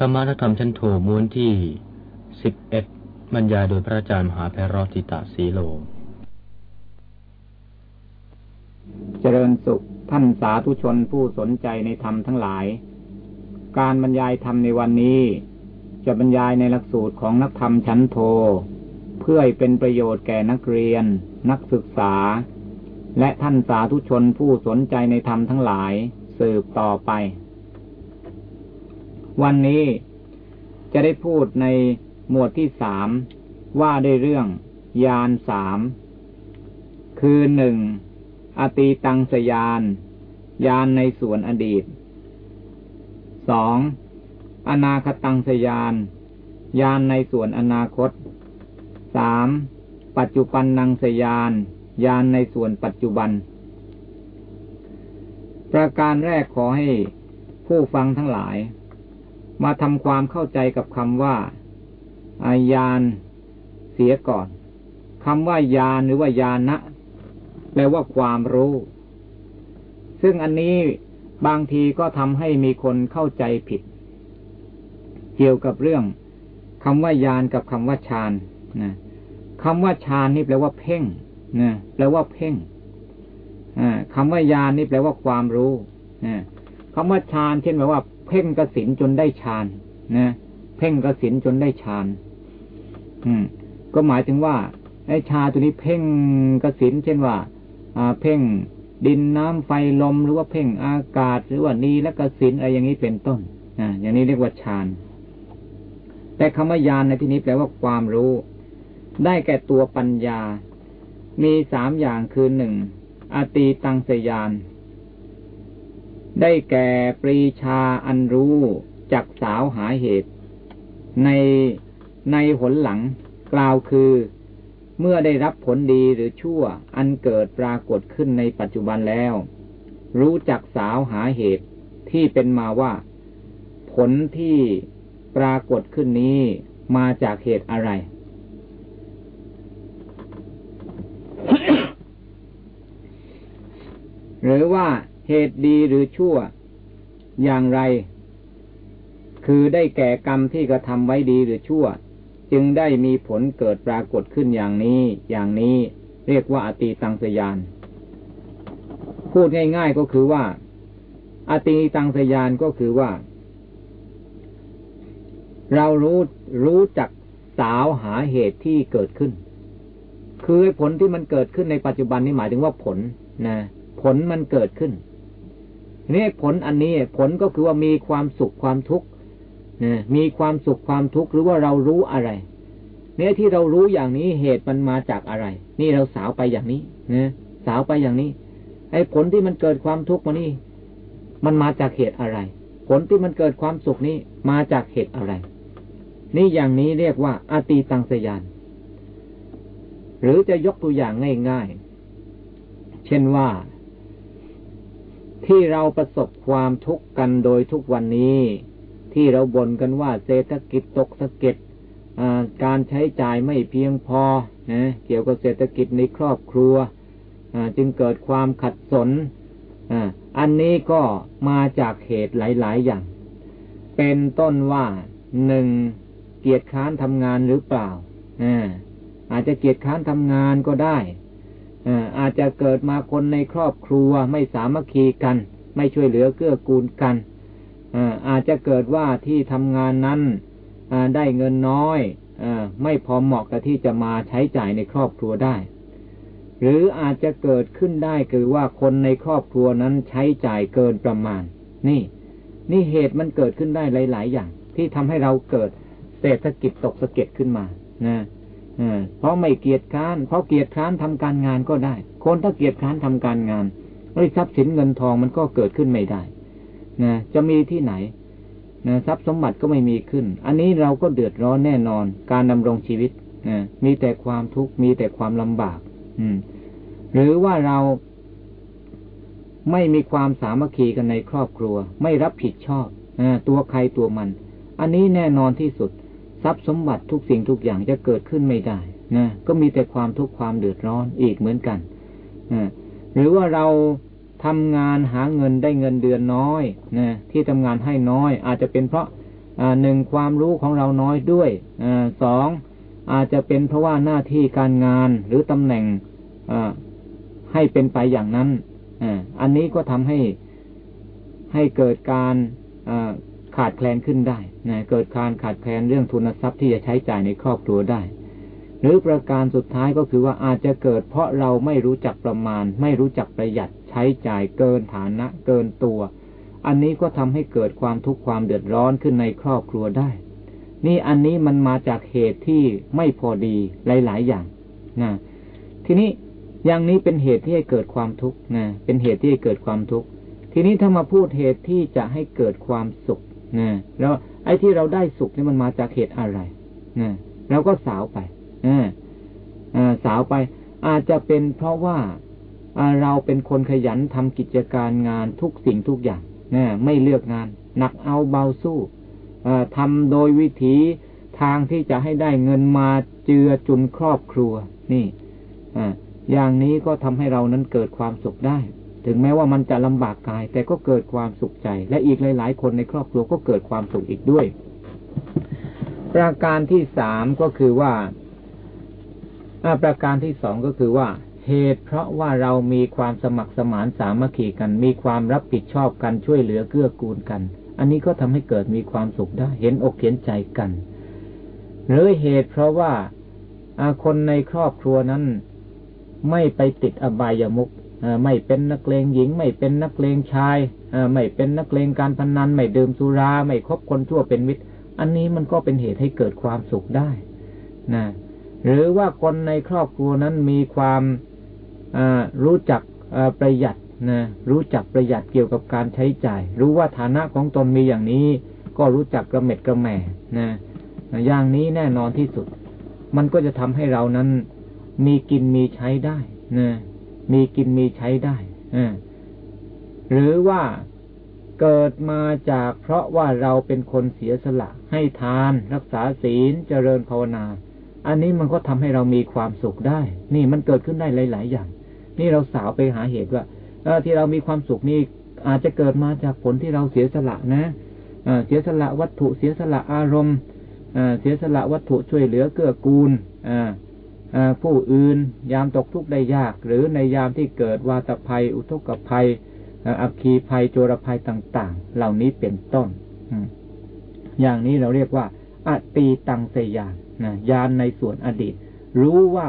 ธรรมะธรรมชั้นโทม้วนที่สิบเอ็ดบรรยายโดยพระอาจารย์มหาแพรรติตาสีโล เจริญสุขท่านสาธุชนผู้สนใจในธรรมทั้งหลาย การบรรยายธรรมในวันนี้ จะบรรยายในหลักสูตรของนักธรรมชั้นโท เพื่อเป็นประโยชน์แก่นักเรียน นักศึกษา และท่านสาธุชนผู้สนใจในธรรมทั้งหลาย สืบต่อไป วันนี้จะได้พูดในหมวดที่สามว่าด้วยเรื่องยานสามคือหนึ่งอตีตังสยานยานในส่วนอดีตสองอนาคตังสยานยานในส่วนอนาคตสามปัจจุบันนังสยานยานในส่วนปัจจุบัน ประการแรกขอให้ผู้ฟังทั้งหลาย มาทำความเข้าใจกับคำว่าอายานเสียก่อนคำว่ายานหรือว่ายานะแปลว่าความรู้ ซึ่งอันนี้บางทีก็ทำให้มีคนเข้าใจผิด เกี่ยวกับเรื่องคำว่ายานกับคำว่าฌานนะคำว่าฌานนี่แปลว่าเพ่งนะแปลว่าเพ่งคำว่ายานนี่แปลว่าความรู้คำว่าฌานเช่นแปลว่า เพ่งกสินจนได้ฌานนะเพ่งกสินจนได้ฌานอืม ก็หมายถึงว่าไอ้ชาตัวนี้เพ่งกสินเช่นว่า อ่า เพ่งดินน้ำไฟลมหรือว่าเพ่งอากาศ หรือว่านีและกสินอะไรอย่างนี้เป็นต้นอ่าอย่างนี้เรียกว่าฌานแต่คำว่ายานในที่นี้แปลว่าความรู้ ได้แก่ตัวปัญญา มีสามอย่างคือหนึ่งอตีตังสยาน ได้แก่ปรีชาอันรู้จักสาวหาเหตุ ในในหนหลังกล่าวคือ เมื่อได้รับผลดีหรือชั่วอันเกิดปรากฏขึ้นในปัจจุบันแล้ว รู้จักสาวหาเหตุที่เป็นมาว่า ผลที่ปรากฏขึ้นนี้มาจากเหตุอะไร หรือว่า เหตุดีหรือชั่ว อย่างไร คือได้แก่กรรมที่กระทำไว้ดีหรือชั่ว จึงได้มีผลเกิดปรากฏขึ้นอย่างนี้ อย่างนี้เรียกว่าอตีตังสยาน พูดง่าย ๆก็คือว่า อตีตังสยานก็คือว่า เรารู้รู้จักสาวหาเหตุที่เกิดขึ้น คือผลที่มันเกิดขึ้นในปัจจุบันนี้หมายถึงว่าผลนะผลมันเกิดขึ้น นี่ผลอันนี้ผลก็คือว่ามีความสุขความทุกข์มีความสุขความทุกข์หรือว่าเรารู้อะไร เนี่ยที่เรารู้อย่างนี้เหตุมันมาจากอะไร นี่เราสาวไปอย่างนี้นะสาวไปอย่างนี้ ไอ้ผลที่มันเกิดความทุกข์มานี่ มันมาจากเหตุอะไร ผลที่มันเกิดความสุขนี้มาจากเหตุอะไร นี่อย่างนี้เรียกว่าอาตีตังสยาน หรือจะยกตัวอย่างง่ายๆ เช่นว่า ที่เราประสบความทุกข์กันโดยทุกวันนี้ ที่เราบ่นกันว่าเศรษฐกิจตกสะเก็ดการใช้จ่ายไม่เพียงพอนะเกี่ยวกับเศรษฐกิจในครอบครัวจึงเกิดความขัดสนอันนี้ก็มาจากเหตุหลาย ๆ อย่าง เป็นต้นว่าหนึ่งเกียรติค้านทำงานหรือเปล่าอาจจะเกียรติค้านทำงานก็ได้ อาจจะเกิดมาคนในครอบครัวไม่สามัคคีกัน ไม่ช่วยเหลือเกื้อกูลกันอาจจะเกิดว่าที่ทำงานนั้นได้เงินน้อยอไม่พอเหมาะกับที่จะมาใช้จ่ายในครอบครัวได้ หรืออาจจะเกิดขึ้นได้คือว่าคนในครอบครัวนั้นใช้จ่ายเกินประมาณ นี่ นี่เหตุมันเกิดขึ้นได้หลาย ๆ อย่าง ที่ทำให้เราเกิดเศรษฐกิจตกสะเก็ดขึ้นมานะ เพราะไม่เกียจค้าน เพราะเกียจค้านทำการงานก็ได้ คนถ้าเกียจค้านทำการงานไอ้ทรัพย์สินเงินทองมันก็เกิดขึ้นไม่ได้นะจะมีที่ไหนนะทรัพย์สมบัติก็ไม่มีขึ้น อันนี้เราก็เดือดร้อนแน่นอน การดำรงชีวิตนะมีแต่ความทุกข์มีแต่ความลำบาก อืม หรือว่าเราไม่มีความสามัคคีกันในครอบครัว ไม่รับผิดชอบอตัวใครตัวมัน อันนี้แน่นอนที่สุด ทรัพย์สมบัติทุกสิ่งทุกอย่างจะเกิดขึ้นไม่ได้นะก็มีแต่ความทุกข์ความเดือดร้อนอีกเหมือนกันนะหรือว่าเราทำงานหาเงินได้เงินเดือนน้อยนะที่ทำงานให้น้อย อาจจะเป็นเพราะหนึ่งความรู้ของเราน้อยด้วยอสองอาจจะเป็นเพราะว่าหน้าที่การงานหรือตำแหน่งให้เป็นไปอย่างนั้นอันนี้ก็ทำให้ให้เกิดการ ขาดแคลนขึ้นได้นะเกิดการขาดแคลนเรื่องทุนทรัพย์ที่จะใช้จ่ายในครอบครัวได้ หรือประการสุดท้ายก็คือว่าอาจจะเกิดเพราะเราไม่รู้จักประมาณ ไม่รู้จักประหยัดใช้จ่ายเกินฐานะเกินตัว อันนี้ก็ทำให้เกิดความทุกข์ความเดือดร้อนขึ้นในครอบครัวได้ นี่อันนี้มันมาจากเหตุที่ไม่พอดีหลาย ๆ อย่างนะทีนี้อย่างนี้เป็นเหตุที่ให้เกิดความทุกข์นะเป็นเหตุที่ให้เกิดความทุกข์ทีนี้ถ้ามาพูดเหตุที่จะให้เกิดความสุข นะแล้วไอ้ที่เราได้สุขนี่มันมาจากเหตุอะไรนะเราก็สาวไปอสาวไป อาจจะเป็นเพราะว่าเราเป็นคนขยันทำกิจการงานทุกสิ่งทุกอย่างนะไม่เลือกงาน หนักเอาเบาสู้ทำโดยวิธีทางที่จะให้ได้เงินมาเจือจุนครอบครัว นี่อย่างนี้ก็ทำให้เรานั้นเกิดความสุขได้ ถึงแม้ว่ามันจะลำบากกาย แต่ก็เกิดความสุขใจ และอีกหลาย ๆ คนในครอบครัวก็เกิดความสุขอีกด้วย ประการที่สามก็คือว่าประการที่สองก็คือว่า เหตุเพราะว่าเรามีความสมัครสมานสามัคคีกัน มีความรับผิดชอบกันช่วยเหลือเกื้อกูลกัน อันนี้ก็ทำให้เกิดมีความสุขได้ เห็นอกเห็นใจกัน หรือเหตุเพราะว่าคนในครอบครัวนั้นไม่ไปติดอบายามุก ไม่เป็นนักเลงหญิง ไม่เป็นนักเลงชายไม่เป็นนักเลงการพนนันไม่ดื่มสุรา ไม่คบคนชั่วเป็นมิตร อันนี้มันก็เป็นเหตุให้เกิดความสุขได้นะหรือว่าคนในครอบครัวนั้นมีความรู้จักประหยัดนะรู้จักประหยัดเกี่ยวกับการใช้จ่าย รู้ว่าฐานะของตนมีอย่างนี้ ก็รู้จักกระเม็ดกระแหม่นะอย่างนี้แน่นอนที่สุด มันก็จะทำให้เรานั้นมีกินมีใช้ได้นะ มีกินมีใช้ได้หรือว่าเกิดมาจากเพราะว่าเราเป็นคนเสียสละ ให้ทาน รักษาศีลเจริญภาวนา อันนี้มันก็ทำให้เรามีความสุขได้ นี่มันเกิดขึ้นได้หลาย ๆ อย่าง นี่เราสาวไปหาเหตุว่าที่เรามีความสุขนี่อาจจะเกิดมาจากผลที่เราเสียสละนะเสียสละวัตถุเสียสละอารมณ์เสียสละวัตถุช่วยเหลือเกื้อกูล ผู้อื่นยามตกทุกข์ได้ยาก หรือในยามที่เกิดวาตภัย อุทกภัยอัคคีภัยโจรภัยต่าง ๆ เหล่านี้เป็นต้นอย่างนี้เราเรียกว่าอตีตังเสยานนะยานในส่วนอดีต รู้ว่า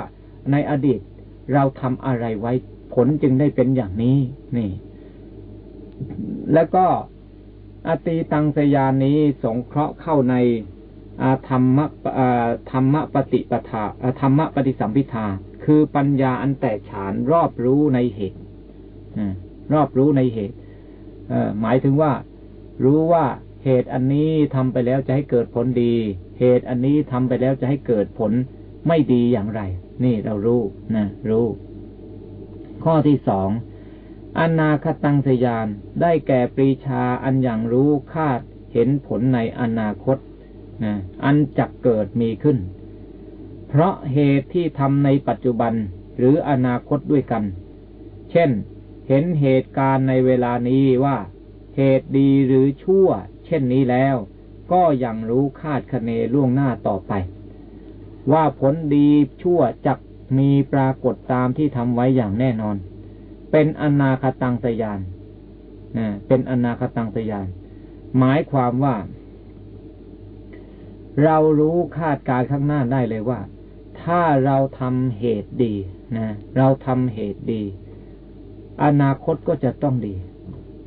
ในอดีตเราทำอะไรไว้ผลจึงได้เป็นอย่างนี้นี่ แล้วก็อตีตังสยานนี้สงเคราะห์เข้าใน ธรรมะธรรมะปฏิปทาธรรมะปฏิสัมพิทา คือปัญญาอันแตกฉานรอบรู้ในเหตุรอบรู้ในเหตุหมายถึงว่า รู้ว่าเหตุอันนี้ทำไปแล้วจะให้เกิดผลดี เหตุอันนี้ทำไปแล้วจะให้เกิดผลไม่ดีอย่างไร นี่เรารู้นะรู้ ข้อที่สองอนาคตังสยานได้แก่ปรีชาอันอย่างรู้คาดเห็นผลในอนาคต อันจักเกิดมีขึ้น เพราะเหตุที่ทำในปัจจุบันหรืออนาคตด้วยกัน เช่น เห็นเหตุการณ์ในเวลานี้ว่า เหตุดีหรือชั่ว เช่นนี้แล้ว ก็ยังรู้คาดคะเนล่วงหน้าต่อไป ว่าผลดีชั่วจักมีปรากฏตามที่ทำไว้อย่างแน่นอน เป็นอนาคตังสยานเป็นอนาคตังสยาน หมายความว่า เรารู้คาดการข้างหน้าได้เลยว่า ถ้าเราทำเหตุดีนะเราทำเหตุดี อนาคตก็จะต้องดี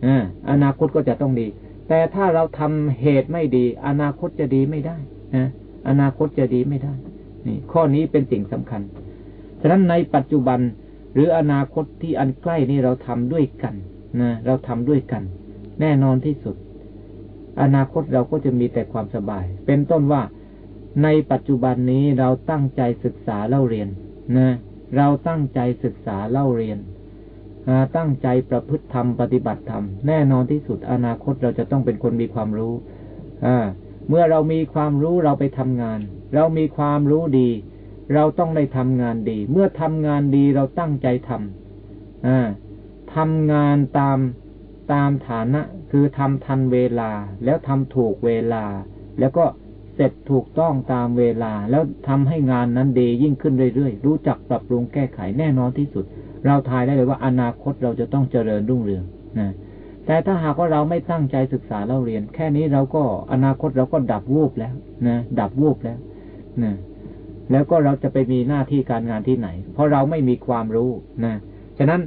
ออนาคตก็จะต้องดี แต่ถ้าเราทำเหตุไม่ดี อนาคตจะดีไม่ได้นะอนาคตจะดีไม่ได้ นี่ ข้อนี้เป็นสิ่งสำคัญ ฉะนั้นในปัจจุบันหรืออนาคตที่อันใกล้นี่เราทำด้วยกันนะเราทำด้วยกัน แน่นอนที่สุด อนาคตเราก็จะมีแต่ความสบาย เป็นต้นว่าในปัจจุบันนี้เราตั้งใจศึกษาเล่าเรียนนะเราตั้งใจศึกษาเล่าเรียนตั้งใจประพฤติธรรมปฏิบัติธรรมแน่นอนที่สุดอนาคตเราจะต้องเป็นคนมีความรู้เมื่อเรามีความรู้เราไปทำงาน เรามีความรู้ดี เราต้องได้ทำงานดี เมื่อทำงานดีเราตั้งใจทำทำงานตาม ตามฐานะคือทำทันเวลาแล้วทำถูกเวลา แล้วก็เสร็จถูกต้องตามเวลา แล้วทำให้งานนั้นดียิ่งขึ้นเรื่อยๆ รู้จักปรับปรุงแก้ไขแน่นอนที่สุด เราทายได้เลยว่าอนาคตเราจะต้องเจริญรุ่งเรืองนะแต่ถ้าหากว่าเราไม่ตั้งใจศึกษาเล่าเรียน แค่นี้เราก็อนาคตเราก็ดับวูบแล้วนะดับวูบแล้วนะแล้วก็เราจะไปมีหน้าที่การงานที่ไหน เพราะเราไม่มีความรู้นะฉะนั้น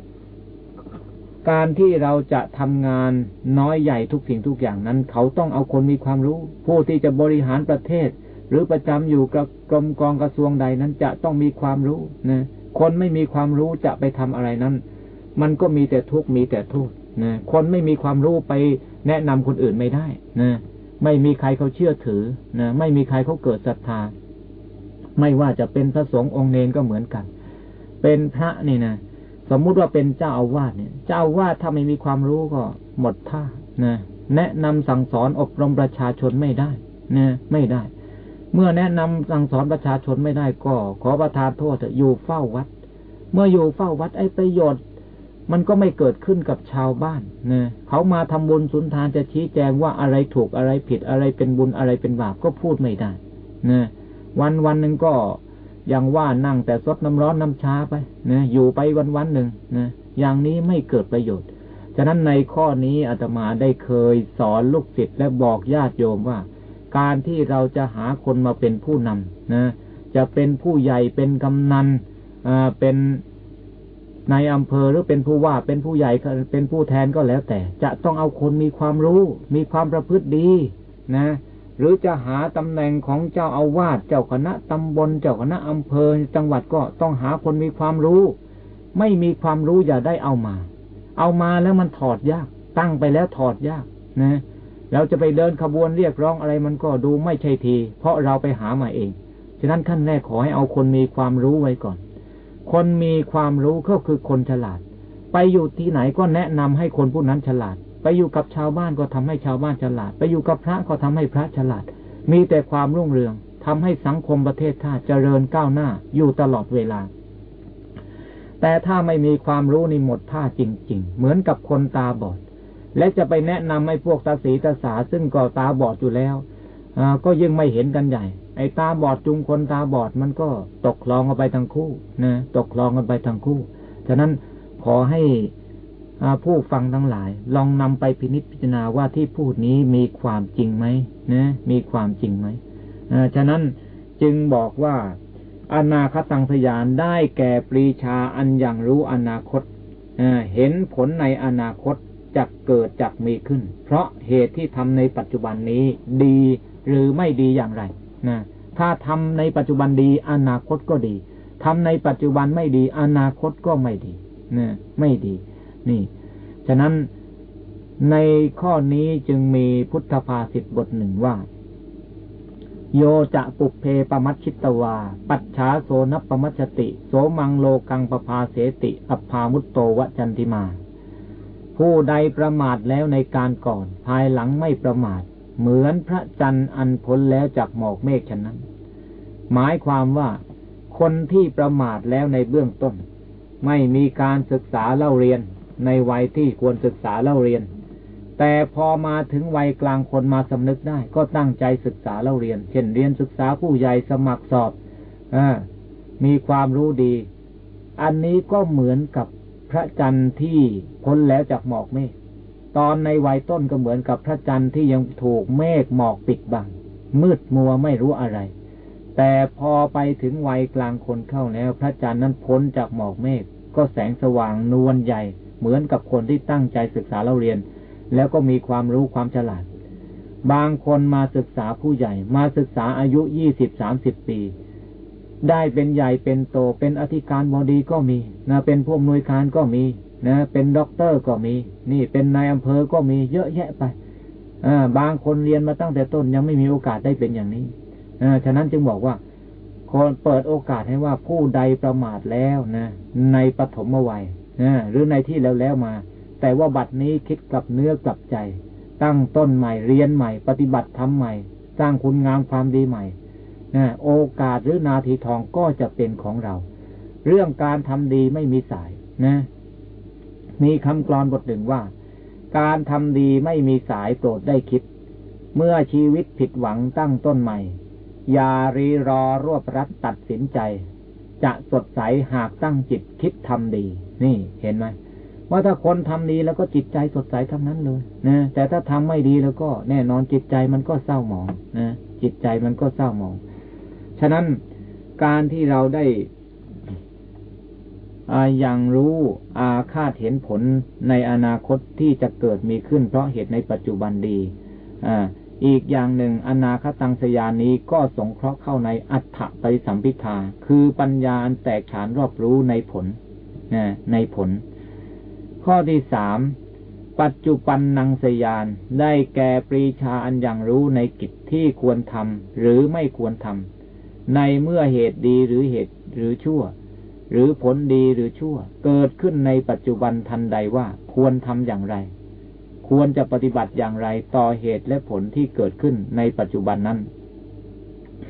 การที่เราจะทำงานน้อยใหญ่ทุกสิ่งทุกอย่างนั้น เขาต้องเอาคนมีความรู้ ผู้ที่จะบริหารประเทศ หรือประจำอยู่กับกรมกองกระทรวงใดนั้นจะต้องมีความรู้นะคนไม่มีความรู้จะไปทำอะไรนั้น มันก็มีแต่ทุกข์มีแต่โทษนะคนไม่มีความรู้ไปแนะนำคนอื่นไม่ได้นะไม่มีใครเขาเชื่อถือนะไม่มีใครเขาเกิดศรัทธา ไม่ว่าจะเป็นพระสงฆ์องค์เนนก็เหมือนกัน เป็นพระนี่นะ สมมุติว่าเป็นเจ้าอาวาสเนี่ย เจ้าอาวาสถ้าไม่มีความรู้ก็หมดท่านะแนะนำสั่งสอนอบรมประชาชนไม่ได้นะไม่ได้ เมื่อแนะนำสั่งสอนประชาชนไม่ได้ก็ ขอประทานโทษอยู่เฝ้าวัด เมื่ออยู่เฝ้าวัดไอ้ประโยชน์มันก็ไม่เกิดขึ้นกับชาวบ้านนะเขามาทำบุญสุนทานจะชี้แจงว่าอะไรถูกอะไรผิดอะไรเป็นบุญอะไรเป็นบาปก็พูดไม่ได้นะวันวันหนึ่งก็ อย่างว่านั่งแต่ซดน้ำร้อนน้ำชาไปนะอยู่ไปวันวันหนึ่งนะอย่างนี้ไม่เกิดประโยชน์ ฉะนั้นในข้อนี้อาตมาได้เคยสอนลูกศิษย์และบอกญาติโยมว่า การที่เราจะหาคนมาเป็นผู้นำนะจะเป็นผู้ใหญ่เป็นกำนันอ่าเป็นในอำเภอหรือเป็นผู้ว่าเป็นผู้ใหญ่เป็นผู้แทนก็แล้วแต่ จะต้องเอาคนมีความรู้ มีความประพฤติดี นะ หรือจะหาตำแหน่งของเจ้าอาวาสเจ้าคณะตำบลเจ้าคณะอำเภอจังหวัดก็ต้องหาคนมีความรู้ ไม่มีความรู้อย่าได้เอามา เอามาแล้วมันถอดยาก ตั้งไปแล้วถอดยากนะเราจะไปเดินขบวนเรียกร้องอะไรมันก็ดูไม่ใช่ที เพราะเราไปหามาเอง ฉะนั้นขั้นแรกขอให้เอาคนมีความรู้ไว้ก่อน คนมีความรู้ก็คือคนฉลาด ไปอยู่ที่ไหนก็แนะนำให้คนผู้นั้นฉลาด ไปอยู่กับชาวบ้านก็ทำให้ชาวบ้านฉลาด ไปอยู่กับพระก็ทำให้พระฉลาด มีแต่ความรุ่งเรืองทำให้สังคมประเทศชาติเจริญก้าวหน้าอยู่ตลอดเวลา แต่ถ้าไม่มีความรู้นี่หมดท่าจริง ๆ เหมือนกับคนตาบอด และจะไปแนะนำให้พวกตาสีตาสาซึ่งก็ตาบอดอยู่แล้วก็ยังไม่เห็นกันใหญ่ ไอ้ตาบอดจุงคนตาบอดมันก็ตกคลองกันไปทั้งคู่นะตกคลองกันไปทั้งคู่ ฉะนั้นขอให้ ผู้ฟังทั้งหลาย ลองนำไปพินิจพิจารณาว่าที่พูดนี้มีความจริงไหมนะมีความจริงไหมฉะนั้นจึงบอกว่าอนาคตังสยานได้แก่ปรีชาอันอย่างรู้อนาคตเห็นผลในอนาคตจะเกิดจักมีขึ้น เพราะเหตุที่ทำในปัจจุบันนี้ดีหรือไม่ดีอย่างไรนะถ้าทำในปัจจุบันดี อนาคตก็ดีทำในปัจจุบันไม่ดี อนาคตก็ไม่ดีนะไม่ดี นี่ ฉะนั้นในข้อนี้จึงมีพุทธภาษิตบทหนึ่งว่า โยจะปุเพปมัชชิตวา ปัจฉาโสนปมัชติ โสมังโลกังปภาเสติ อัภามุตโตวจันติมา ผู้ใดประมาทแล้วในการก่อน ภายหลังไม่ประมาท เหมือนพระจันทร์อันพ้นแล้วจากหมอกเมฆฉะนั้น หมายความว่าคนที่ประมาทแล้วในเบื้องต้น ไม่มีการศึกษาเล่าเรียน ในวัยที่ควรศึกษาเล่าเรียน แต่พอมาถึงวัยกลางคนมาสำนึกได้ ก็ตั้งใจศึกษาเล่าเรียน เช่นเรียนศึกษาผู้ใหญ่สมัครสอบอมีความรู้ดี อันนี้ก็เหมือนกับพระจันทร์ที่พ้นแล้วจากหมอกเมฆตอนในวัยต้นก็เหมือนกับพระจันทร์ที่ยังถูกเมฆหมอกปิดบัง มืดมัวไม่รู้อะไร แต่พอไปถึงวัยกลางคนเข้าแล้ว พระจันทร์นั้นพ้นจากหมอกเมฆก็แสงสว่างนวลใหญ่ เหมือนกับคนที่ตั้งใจศึกษาเราเรียน แล้วก็มีความรู้ความฉลาด บางคนมาศึกษาผู้ใหญ่ มาศึกษาอายุยี่สิบสามสิบปี ได้เป็นใหญ่เป็นโตเป็นอธิการบดีก็มีนะเป็นผู้อำนวยการก็มีนะเป็นด็อกเตอร์ก็มี นี่เป็นนายอำเภอก็มีเยอะแยะไปอบางคนเรียนมาตั้งแต่ต้นยังไม่มีโอกาสได้เป็นอย่างนี้ฉะนั้นจึงบอกว่าคนเปิดโอกาสให้ว่าผู้ใดประมาทแล้วนะ ในปฐมวัย หรือในที่แล้วแล้วมา แต่ว่าบัดนี้คิดกับเนื้อกับใจ ตั้งต้นใหม่เรียนใหม่ ปฏิบัติทำใหม่ สร้างคุณงามความดีใหม่โอกาสหรือนาทีทองก็จะเป็นของเรา เรื่องการทำดีไม่มีสายนะ มีคำกรอนบทหนึ่งว่า การทำดีไม่มีสายโปรดได้คิด เมื่อชีวิตผิดหวังตั้งต้นใหม่ อย่ารีรอรวบรัดตัดสินใจ จะสดใสหากตั้งจิตคิดทำดี นี่เห็นไหมว่าถ้าคนทำดีแล้วก็จิตใจสดใสทั้งนั้นเลยนะแต่ถ้าทำไม่ดีแล้วก็แน่นอนจิตใจมันก็เศร้าหมองนะจิตใจมันก็เศร้าหมอง ฉะนั้นการที่เราได้อย่างรู้อาคาดเห็นผลในอนาคตที่จะเกิดมีขึ้น เพราะเหตุในปัจจุบันดี อ่า อีกอย่างหนึ่ง อนาคตังสยานี้ก็สงเคราะห์เข้าในอัฏฐปริสัมพิทา คือปัญญาอันแตกฉานรอบรู้ในผลในผล ข้อที่สามปัจจุบันนังสยาน ได้แก่ปรีชาอันอย่างรู้ในกิจที่ควรทำหรือไม่ควรทำในเมื่อเหตุดีหรือเหตุหรือชั่ว หรือผลดีหรือชั่ว เกิดขึ้นในปัจจุบันทันใดว่าควรทำอย่างไร ควรจะปฏิบัติอย่างไรต่อเหตุและผลที่เกิดขึ้นในปัจจุบันนั้น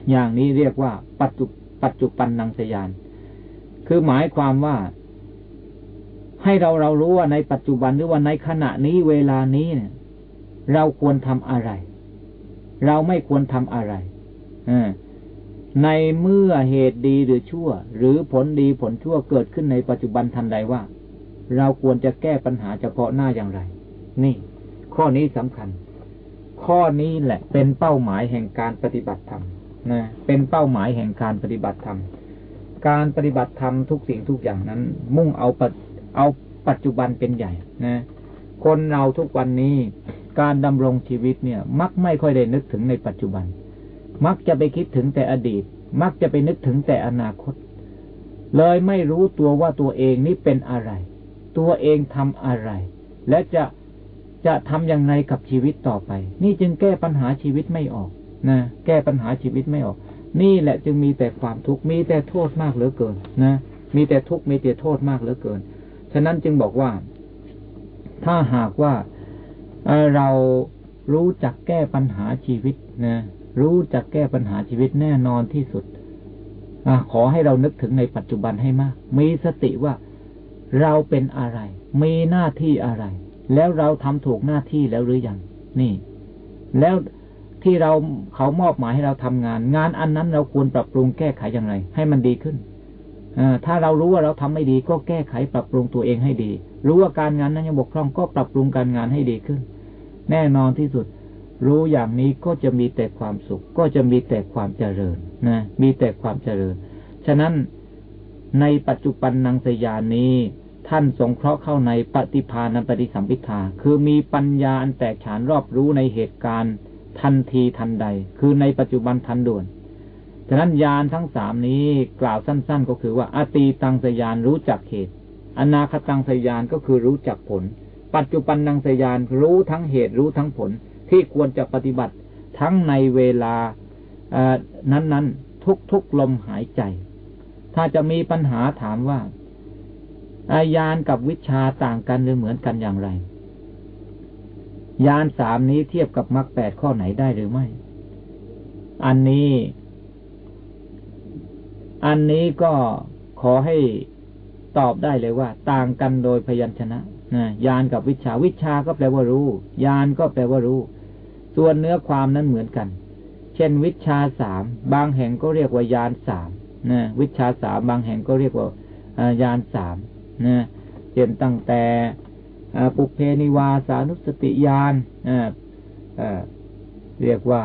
อย่างนี้เรียกว่าปัจจุปัจจุบันนังสยาน คือหมายความว่า ให้เราเรารู้ว่าในปัจจุบันหรือว่าในขณะนี้เวลานี้เนี่ย เราควรทำอะไร เราไม่ควรทำอะไรอในเมื่อเหตุดีหรือชั่ว หรือผลดีผลชั่วเกิดขึ้นในปัจจุบันทันใดว่า เราควรจะแก้ปัญหาเฉพาะหน้าอย่างไร นี่ ข้อนี้สำคัญ ข้อนี้แหละ เป็นเป้าหมายแห่งการปฏิบัติธรรมนะเป็นเป้าหมายแห่งการปฏิบัติธรรมการปฏิบัติธรรมทุกสิ่งทุกอย่างนั้น มุ่งเอาเอาปัจจุบันเป็นใหญ่นะคนเราทุกวันนี้การดำรงชีวิตเนี่ย มักไม่ค่อยได้นึกถึงในปัจจุบัน มักจะไปคิดถึงแต่อดีต มักจะไปนึกถึงแต่อนาคต เลยไม่รู้ตัวว่าตัวเองนี่เป็นอะไร ตัวเองทำอะไร และจะ จะทำอย่างไรกับชีวิตต่อไป นี่จึงแก้ปัญหาชีวิตไม่ออกนะแก้ปัญหาชีวิตไม่ออก นี่แหละจึงมีแต่ความทุกข์มีแต่โทษมากเหลือเกินนะมีแต่ทุกข์มีแต่โทษมากเหลือเกิน ฉะนั้นจึงบอกว่า ถ้าหากว่าเรารู้จักแก้ปัญหาชีวิตนะรู้จักแก้ปัญหาชีวิตแน่นอนที่สุดอขอให้เรานึกถึงในปัจจุบันให้มาก มีสติว่าเราเป็นอะไร มีหน้าที่อะไร แล้วเราทำถูกหน้าที่แล้วหรือยังนี่ แล้วที่เราเขามอบหมายให้เราทำงาน งานอันนั้นเราควรปรับปรุงแก้ไขอย่างไร ให้มันดีขึ้นอถ้าเรารู้ว่าเราทำไม่ดี ก็แก้ไขปรับปรุงตัวเองให้ดี รู้ว่าการงานนั้นยังบกพร่องก็ปรับปรุงการงานให้ดีขึ้น แน่นอนที่สุด รู้อย่างนี้ก็จะมีแต่ความสุข ก็จะมีแต่ความเจริญนะมีแต่ความเจริญ ฉะนั้นในปัจจุบันนังสยานนี้ ท่านสงเคราะห์เข้าในปฏิภาณปฏิสัมพิทา คือมีปัญญาอันแตกฉานรอบรู้ในเหตุการณ์ทันทีทันใด คือในปัจจุบันทันด่วน ฉะนั้นยานทั้งสามนี้กล่าวสั้น ๆ ก็คือว่าอตีตังสยานรู้จักเหตุ อนาคตังสยานก็คือรู้จักผล ปัจจุบันนังสยานรู้ทั้งเหตุรู้ทั้งผลที่ควรจะปฏิบัติทั้งในเวลานั้นๆ ทุกๆลมหายใจ ถ้าจะมีปัญหาถามว่า อายานกับวิชาต่างกันหรือเหมือนกันอย่างไร ยานสามนี้เทียบกับมรรคแปดข้อไหนได้หรือไม่ อันนี้ อันนี้ก็ขอให้ตอบได้เลยว่า ต่างกันโดยพยัญชนะนะยานกับวิชาวิชาก็แปลว่ารู้ ยานก็แปลว่ารู้ ส่วนเนื้อความนั้นเหมือนกัน เช่น วิชาสามบางแห่งก็เรียกว่ายานสามนะวิชาสามบางแห่งก็เรียกว่ายานสาม นะเช่นตั้งแต่ปุเพนิวาสานุสติยานเรียกว่า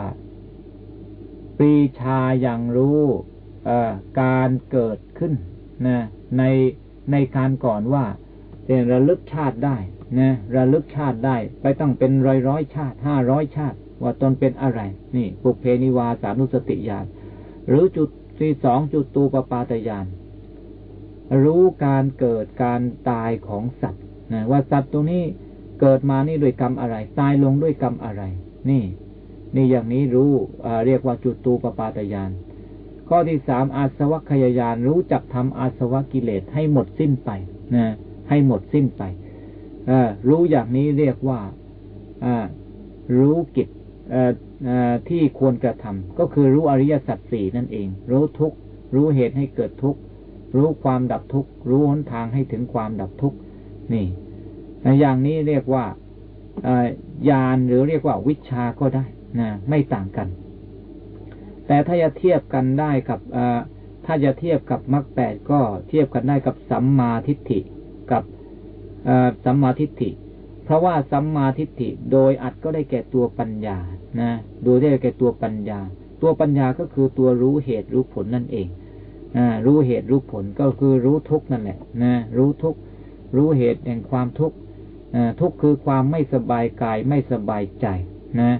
ปีชาอย่างรู้การเกิดขึ้นนะในในการก่อนว่าเช่นระลึกชาติได้นะระลึกชาติได้ ไปต้องเป็นร้อยร้อยชาติห้าร้อยชาติ ว่าตนเป็นอะไร นี่ปุเพนิวาสานุสติญาณหรือจุดที่สองจุดตูปปาตญาณ รู้การเกิดการตายของสัตว์นะว่าสัตว์ตัวนี้เกิดมานี่ด้วยกรรมอะไร ตายลงด้วยกรรมอะไร นี่ นี่อย่างนี้รู้เรียกว่าจุตูปปาตญาณข้อที่สามอาสวัคยายานรู้จักทำอาสวะกิเลสให้หมดสิ้นไปนะให้หมดสิ้นไปรู้อย่างนี้เรียกว่ารู้กิจที่ควรกระทำก็คือรู้อริยสัจสี่นั่นเอง รู้ทุกรู้เหตุให้เกิดทุก รู้ความดับทุกข์รู้หนทางให้ถึงความดับทุกข์นี่อย่างนี้เรียกว่าญาณหรือเรียกว่าวิชาก็ได้นะไม่ต่างกัน แต่ถ้าจะเทียบกันได้กับถ้าจะเทียบกับมรรคแปดก็เทียบกันได้กับสัมมาทิฏฐิกับสัมมาทิฏฐิ เพราะว่าสัมมาทิฏฐิโดยอัดก็ได้แก่ตัวปัญญานะโดูได้แก่ตัวปัญญา ตัวปัญญาก็คือตัวรู้เหตุรู้ผลนั่นเอง รู้เหตุรู้ผลก็คือรู้ทุกนั่นแหละนะรู้ทุกรู้เหตุแห่งความทุกข์ทุกคือความไม่สบายกายไม่สบายใจนะ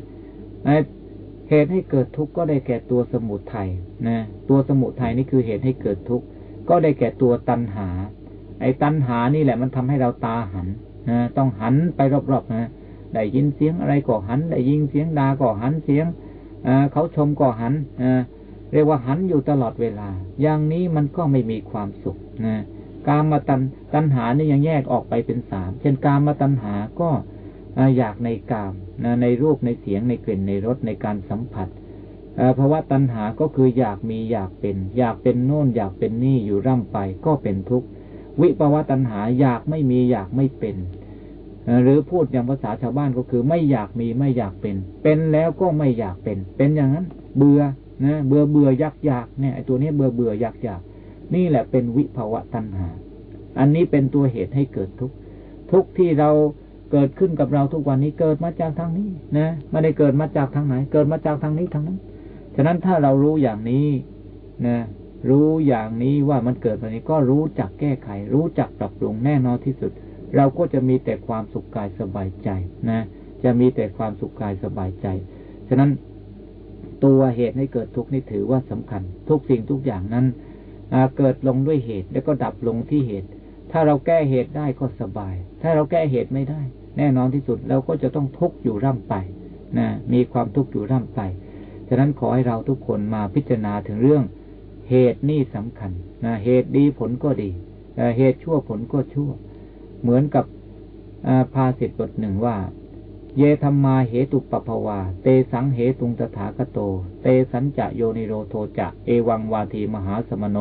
เหตุให้เกิดทุกข์ก็ได้แก่ตัวสมุทัยนะตัวสมุทัยนี่คือเหตุให้เกิดทุกข์ก็ได้แก่ตัวตัณหา ไอ้ตัณหานี่แหละมันทำให้เราตาหันนะต้องหันไปรอบๆนะได้ยินเสียงอะไรก็หัน ได้ยินเสียงดาก็หันเสียงเขาชมก็หัน เรียกว่าหันอยู่ตลอดเวลา อย่างนี้มันก็ไม่มีความสุขนะการมาตันตัณหานี่ยังแยกออกไปเป็นสามเช่นการมาตัณหาก็อยากในกามในรูปในเสียงในกลิ่นในรสในการสัมผัสเพราะว่าตัณหาก็คืออยากมีอยากเป็น อยากเป็นโน่นอยากเป็นนี่อยู่ร่ำไปก็เป็นทุกข์วิปวะตัณหาอยากไม่มีอยากไม่เป็น หรือพูดอย่างภาษาชาวบ้านก็คือไม่อยากมีไม่อยากเป็น เป็นแล้วก็ไม่อยากเป็น เป็นอย่างนั้น เบื่อ นะเบื่อเบื่อยักอยากเนี่ยไอตัวนี้เบื่อเบื่อยักอยากนี่แหละเป็นวิภาวะตัณหา อันนี้เป็นตัวเหตุให้เกิดทุกข์ทุกข์ที่เราเกิดขึ้นกับเราทุกวันนี้เกิดมาจากทางนี้นะไม่ได้เกิดมาจากทางไหน เกิดมาจากทางนี้ทางนั้นฉะนั้นถ้าเรารู้อย่างนี้นะรู้อย่างนี้ว่ามันเกิดแบบนี้ก็รู้จักแก้ไข รู้จักปรับปรุงแน่นอนที่สุด เราก็จะมีแต่ความสุขกายสบายใจนะ จะมีแต่ความสุขกายสบายใจ ฉะนั้น ตัวเหตุให้เกิดทุกข์นี่ถือว่าสำคัญ ทุกสิ่งทุกอย่างนั้นเกิดลงด้วยเหตุแล้วก็ดับลงที่เหตุ ถ้าเราแก้เหตุได้ก็สบาย ถ้าเราแก้เหตุไม่ได้ แน่นอนที่สุดเราก็จะต้องทุกข์อยู่ร่ำไปนะมีความทุกข์อยู่ร่ำไปฉะนั้นขอให้เราทุกคนมาพิจารณาถึงเรื่อง เหตุนี่สำคัญนะเหตุดีผลก็ดีเหตุชั่วผลก็ชั่ว เหมือนกับภาษิตบทหนึ่งว่า เยธรรมาเหตุปปภวา เตสังเหตุงตถาคโต เตสัญจะโยนิโรโทจะ เอวังวาทีมหาสมโน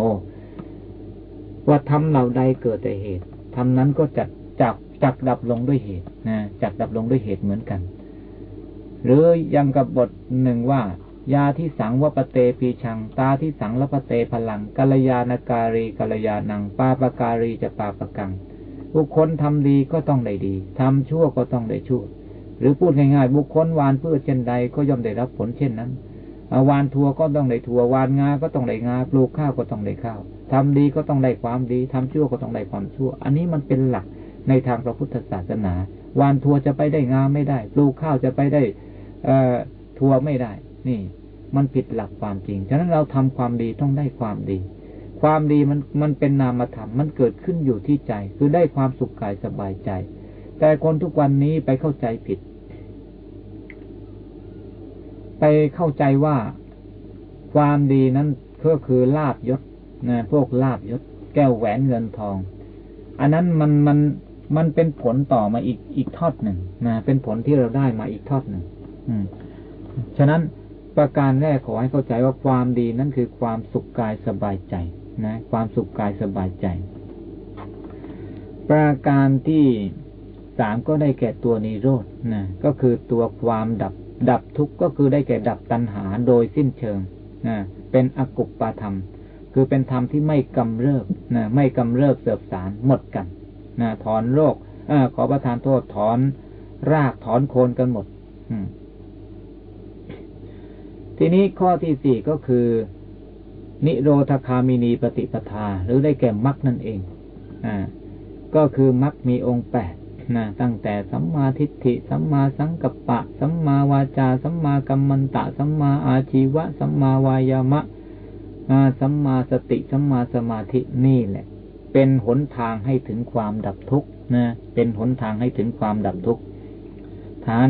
ว่าทำเหล่าใดเกิดแต่เหตุทำนั้นก็จัดจับจักดับลงด้วยเหตุนะจักดับลงด้วยเหตุเหมือนกัน หรือยังกับบทหนึ่งว่า ยาที่สังวปเตปีชัง ตาที่สังลปเตพลังกัลยาณการีกัลยาณังปาปการีจะปาปกังบุคคลทำดีก็ต้องได้ดีทำชั่วก็ต้องได้ชั่ว หรือพูดง่ายๆบุคคลวานพืชเช่นใดก็ย่อมได้รับผลเช่นนั้นวานทัวก็ต้องได้ทัววานงา ก็ต้องได้งา ปลูกข้าวก็ต้องได้ข้าวทำดีก็ต้องได้ความดีทำชั่วก็ต้องได้ความชั่ว อันนี้มันเป็นหลักในทางพระพุทธศาสนา วานทัวจะไปได้งาไม่ได้ ปลูกข้าวจะไปได้เอทัวไม่ได้ นี่ มันผิดหลักความจริง ฉะนั้นเราทำความดีต้องได้ความดี ความดีมันมันเป็นนามธรรม มันเกิดขึ้นอยู่ที่ใจ คือได้ความสุขกายสบายใจ แต่คนทุกวันนี้ไปเข้าใจผิด ไปเข้าใจว่า ความดีนั้นก็คือลาบยศนะพวกลาบยศ แก้วแหวนเงินทอง อันนั้นมันมันมันเป็นผลต่อมาอีกอีกทอดหนึ่งนะเป็นผลที่เราได้มาอีกทอดหนึ่งอืม ฉะนั้นประการแรกขอให้เข้าใจว่าความดีนั่นคือความสุขกายสบายใจนะ ความสุขกายสบายใจ ประการที่ สามก็ได้แก่ตัวนิโรธนะก็คือตัวความดับดับทุกข์ก็คือได้แก่ดับตัณหาโดยสิ้นเชิงนะเป็นอกุปปาธรรม คือเป็นธรรมที่ไม่กำเริบนะไม่กำเริบเสบสารหมดกันนะถอนโรคอขอประทานโทษถอนรากถอนโคนกันหมดทีนี้ข้อที่สี่ก็คือ นิโรธคามินีปฏิปทา หรือได้แก่มรรคนั่นเอง อ่า ก็คือมรรคมีองค์แปด นะตั้งแต่สัมมาทิฏฐิ สัมมาสังกัปปะ สัมมาวาจา สัมมากัมมันตะ สัมมาอาชีวะ สัมมาวายามะสัมมาสติ สัมมาสมาธินี่แหละ เป็นหนทางให้ถึงความดับทุกข์นะเป็นหนทางให้ถึงความดับทุกข์ท่าน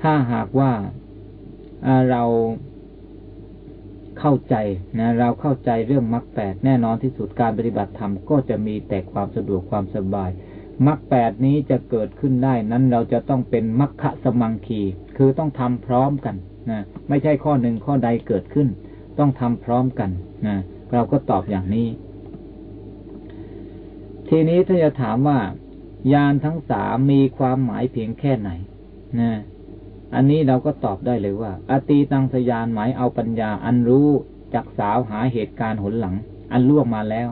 ถ้าหากว่าเราเข้าใจนะเราเข้าใจเรื่องมรรคแปดแน่นอนที่สุดการปฏิบัติธรรมก็จะมีแต่ความสะดวกความสบาย มรรคแปดนี้จะเกิดขึ้นได้นั้นเราจะต้องเป็นมรรคสมังคี คือต้องทำพร้อมกันนะไม่ใช่ข้อหนึ่งข้อใดเกิดขึ้น ต้องทำพร้อมกันนะเราก็ตอบอย่างนี้ ทีนี้ถ้าจะถามว่ายานทั้งสามมีความหมายเพียงแค่ไหนนะอันนี้เราก็ตอบได้เลยว่า อตีตังสยานหมายเอาปัญญาอันรู้จักสาวหาเหตุการณ์หนหลัง อันล่วงมาแล้ว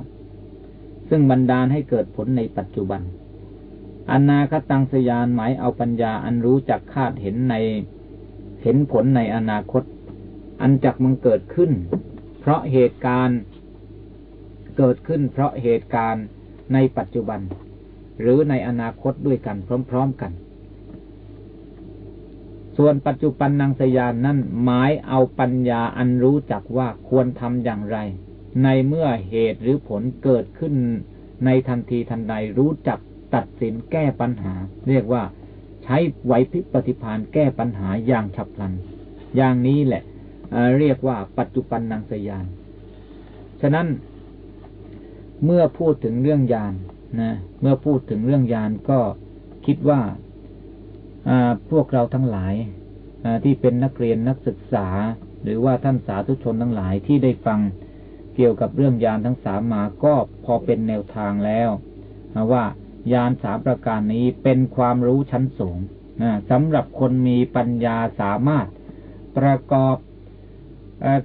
ซึ่งบันดาลให้เกิดผลในปัจจุบัน อนาคตังสยานหมายเอาปัญญาอันรู้จักคาดเห็นใน เห็นผลในอนาคต อันจักมันเกิดขึ้น เพราะเหตุการณ์เกิดขึ้น เพราะเหตุการณ์ในปัจจุบัน หรือในอนาคตด้วยกันพร้อม ๆกัน ส่วนปัจจุบันนางสยานนั้นหมายเอาปัญญาอันรู้จักว่าควรทำอย่างไร ในเมื่อเหตุหรือผลเกิดขึ้นในทันทีทันใดรู้จัก ตัดสินแก้ปัญหา เรียกว่า ใช้ไหวพริบปฏิพานแก้ปัญหาอย่างฉับพลัน อย่างนี้แหละเรียกว่าปัจจุบันนางสยาน ฉะนั้นเมื่อพูดถึงเรื่องยานนะเมื่อพูดถึงเรื่องยานก็คิดว่าพวกเราทั้งหลายที่เป็นนักเรียนนักศึกษา หรือว่าท่านสาธุชนทั้งหลายที่ได้ฟังเกี่ยวกับเรื่องยานทั้งสามมาก็พอเป็นแนวทางแล้วว่า ยานสามประการนี้เป็นความรู้ชั้นสูงสำหรับคนมีปัญญาสามารถประกอบ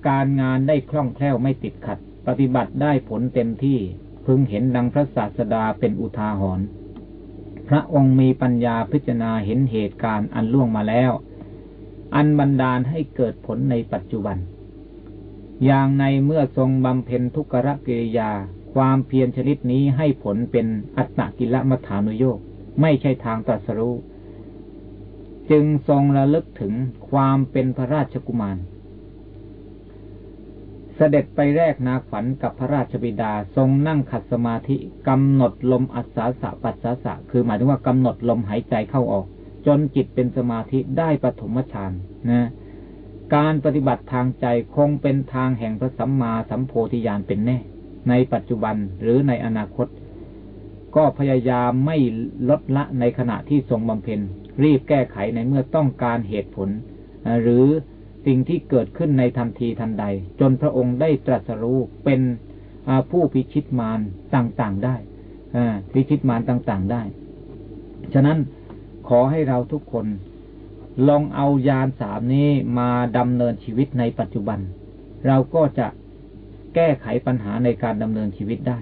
การงานได้คล่องแคล่วไม่ติดขัด ปฏิบัติได้ผลเต็มที่พึงเห็นดังพระศาสดาเป็นอุทาหรณ์พระองค์มีปัญญาพิจารณาเห็นเหตุการณ์อันล่วงมาแล้ว อันบันดาลให้เกิดผลในปัจจุบัน อย่างในเมื่อทรงบำเพ็ญทุกขกิริยา ความเพียรชนิดนี้ให้ผลเป็นอัตตกิลมัฐานุโยกไม่ใช่ทางตรัสรู้จึงทรงระลึกถึงความเป็นพระราชกุมาร เสด็จไปแรกนาฝันกับพระราชบิดาทรงนั่งขัดสมาธิกำหนดลมอัศสะปัสสะสะ คือหมายถึงว่ากำหนดลมหายใจเข้าออก จนจิตเป็นสมาธิได้ปฐมฌานนะการปฏิบัติทางใจคงเป็นทางแห่งพระสัมมาสัมโพธิญาณเป็นแน่ ในปัจจุบันหรือในอนาคต ก็พยายามไม่ลดละในขณะที่ทรงบำเพ็ญ รีบแก้ไขในเมื่อต้องการเหตุผล หรือสิ่งที่เกิดขึ้นในทันทีทันใด จนพระองค์ได้ตรัสรู้เป็นผู้พิชิตมารต่างๆได้พิชิตมารต่างๆได้ ฉะนั้นขอให้เราทุกคนลองเอายานสามนี้มาดำเนินชีวิตในปัจจุบัน เราก็จะ แก้ไขปัญหาในการดำเนินชีวิตได้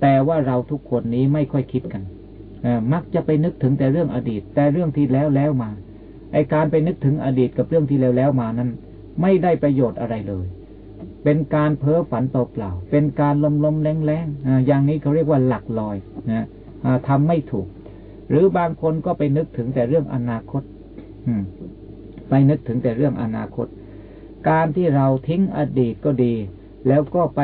แต่ว่าเราทุกคนนี้ไม่ค่อยคิดกันมักจะไปนึกถึงแต่เรื่องอดีต แต่เรื่องที่แล้วแล้วมาไอการไปนึกถึงอดีตกับเรื่องที่แล้วแล้วมานั้น ไม่ได้ประโยชน์อะไรเลย เป็นการเพ้อฝันเปล่าๆเป็นการลมลมแรงแรงอย่างนี้เขาเรียกว่าหลักลอยนะทำไม่ถูก หรือบางคนก็ไปนึกถึงแต่เรื่องอนาคต อืไปนึกถึงแต่เรื่องอนาคต การที่เราทิ้งอดีตก็ดี แล้วก็ไป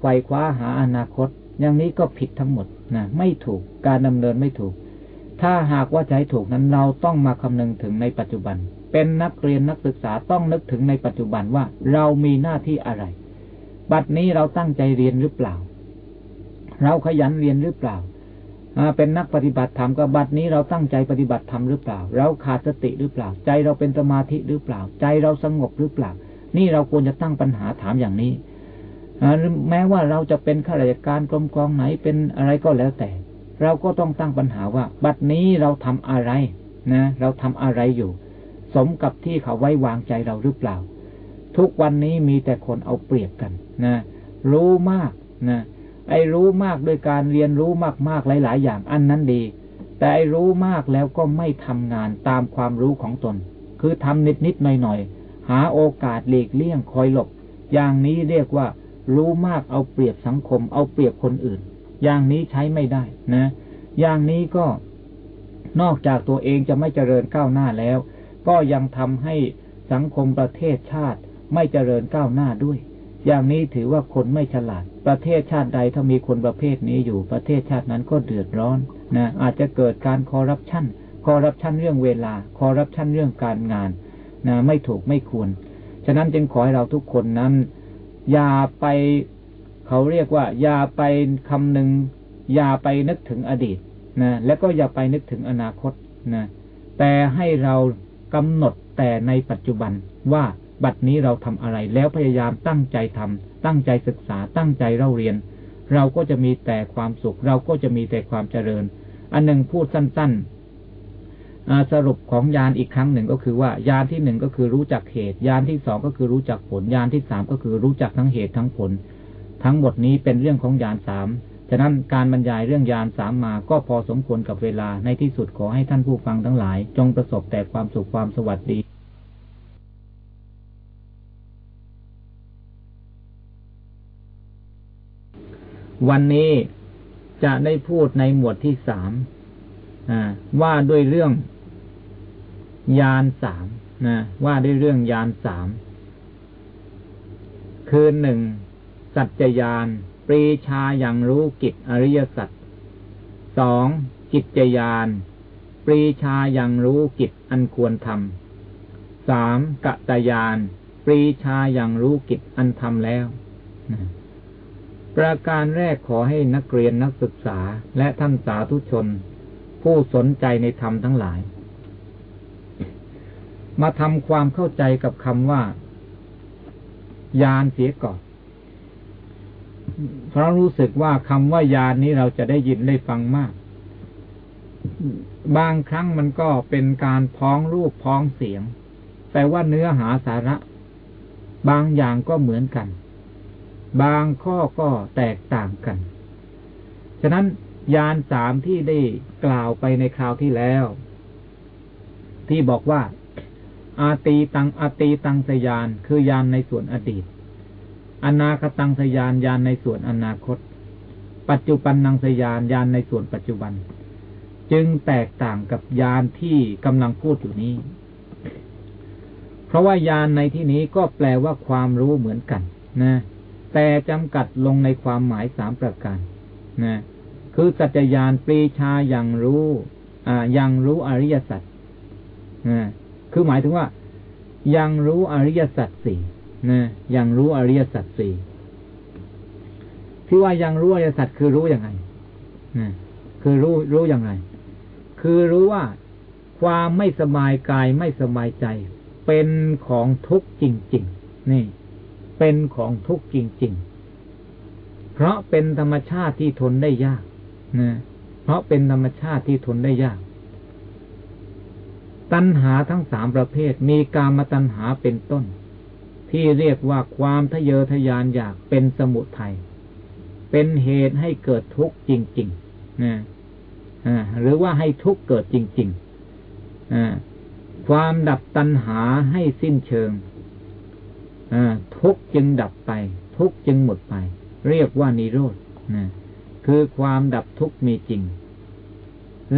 ไกวคว้าหาอนาคต อย่างนี้ก็ผิดทั้งหมดนะไม่ถูกการดำเนินไม่ถูก ถ้าหากว่าใจถูกนั้นเราต้องมาคำนึงถึงในปัจจุบัน เป็นนักเรียนนักศึกษาต้องนึกถึงในปัจจุบันว่าเรามีหน้าที่อะไร บัดนี้เราตั้งใจเรียนหรือเปล่า เราขยันเรียนหรือเปล่าเป็นนักปฏิบัติธรรมก็บัดนี้เราตั้งใจปฏิบัติธรรมหรือเปล่า เราขาดสติหรือเปล่า ใจเราเป็นสมาธิหรือเปล่า ใจเราสงบหรือเปล่า นี่เราควรจะตั้งปัญหาถามอย่างนี้แม้ว่าเราจะเป็นข้าราชการกรมกองไหนเป็นอะไรก็แล้วแต่ เราก็ต้องตั้งปัญหาว่า บัดนี้เราทำอะไรนะ เราทำอะไรอยู่ สมกับที่เขาไว้วางใจเราหรือเปล่า ทุกวันนี้มีแต่คนเอาเปรียบกันนะรู้มากนะไอ้รู้มากโดยการเรียนรู้มากๆหลาย ๆ อย่างอันนั้นดี แต่ไอ้รู้มากแล้วก็ไม่ทำงานตามความรู้ของตน คือทำนิดๆหน่อยๆ หาโอกาสหลีกเลี่ยงคอยหลบ อย่างนี้เรียกว่า รู้มากเอาเปรียบสังคม เอาเปรียบคนอื่น อย่างนี้ใช้ไม่ได้นะ อย่างนี้ก็นอกจากตัวเองจะไม่เจริญก้าวหน้าแล้ว ก็ยังทำให้สังคมประเทศชาติไม่เจริญก้าวหน้าด้วย อย่างนี้ถือว่าคนไม่ฉลาด ประเทศชาติใดถ้ามีคนประเภทนี้อยู่ประเทศชาตินั้นก็เดือดร้อนนะอาจจะเกิดการคอร์รัปชันคอร์รัปชันเรื่องเวลา คอร์รัปชันเรื่องการงาน นะไม่ถูกไม่ควร ฉะนั้นจึงขอให้เราทุกคนนั้น อย่าไปเขาเรียกว่า อย่าไปคำหนึ่งอย่าไปนึกถึงอดีตนะแล้วก็อย่าไปนึกถึงอนาคตนะแต่ให้เรากำหนดแต่ในปัจจุบันว่าบัดนี้เราทำอะไร แล้วพยายามตั้งใจทำตั้งใจศึกษาตั้งใจเล่าเรียน เราก็จะมีแต่ความสุข เราก็จะมีแต่ความเจริญ อันหนึ่งพูดสั้น ๆ สรุปของยานอีกครั้งหนึ่งก็คือว่ายานที่หนึ่งก็คือรู้จักเหตุ ยานที่สองก็คือรู้จักผล ยานที่สามก็คือรู้จักทั้งเหตุทั้งผล ทั้งหมดนี้เป็นเรื่องของยานสามฉะนั้นการบรรยายเรื่องยานสามมาก็พอสมควรกับเวลาในที่สุดขอให้ท่านผู้ฟังทั้งหลาย จงประสบแต่ความสุขความสวัสดีวันนี้จะได้พูดในหมวดที่สามว่าด้วยเรื่อง ยานสามนะว่าด้วยเรื่องยานสามคือหนึ่งสัจจยานปรีชาอย่างรู้กิจอริยสัจสองกิจยานปรีชาอย่างรู้กิจอันควรทำสามกะตยานปรีชาอย่างรู้กิจอันทำแล้วประการแรกขอให้นักเรียนนักศึกษาและท่านสาธุชน ผู้สนใจในธรรมทั้งหลาย มาทำความเข้าใจกับคำว่า ยานเสียก่อน เพราะรู้สึกว่าคำว่ายานนี้เราจะได้ยินได้ฟังมาก บางครั้งมันก็เป็นการพ้องรูปพ้องเสียง แต่ว่าเนื้อหาสาระ บางอย่างก็เหมือนกัน บางข้อก็แตกต่างกัน ฉะนั้นยานสามที่ได้กล่าวไปในคราวที่แล้ว ที่บอกว่า อาตีตังอาตีตังสยานคือยานในส่วนอดีต อนาคตังสยานยานในส่วนอนาคต ปัจจุบันนังสยานยานในส่วนปัจจุบัน จึงแตกต่างกับยานที่กำลังพูดอยู่นี้ เพราะว่ายานในที่นี้ก็แปลว่าความรู้เหมือนกัน นะ แต่จำกัดลงในความหมายสามประการ นะ คือสัจญานปรีชาอย่างรู้ อ่ายังรู้อริยสัจนะ คือหมายถึงว่า ยังรู้อริยสัจสี่นะยังรู้อริยสัจสี่ที่ว่ายังรู้อริยสัจคือรู้ยังไงนะคือรู้รู้ยังไง คือรู้ว่าความไม่สบายกายไม่สบายใจ เป็นของทุกข์จริง ๆ นี่ เป็นของทุกข์จริง ๆ เพราะเป็นธรรมชาติที่ทนได้ยากนะเพราะเป็นธรรมชาติที่ทนได้ยาก ตัณหาทั้งสามประเภท มีกามตัณหาเป็นต้น ที่เรียกว่าความทะเยอทะยานอยากเป็นสมุทัยเป็นเหตุให้เกิดทุกข์จริงๆนะหรือว่าให้ทุกข์เกิดจริงๆความดับตัณหาให้สิ้นเชิงทุกข์จึงดับไป ทุกข์จึงหมดไป เรียกว่านิโรธคือความดับทุกข์มีจริง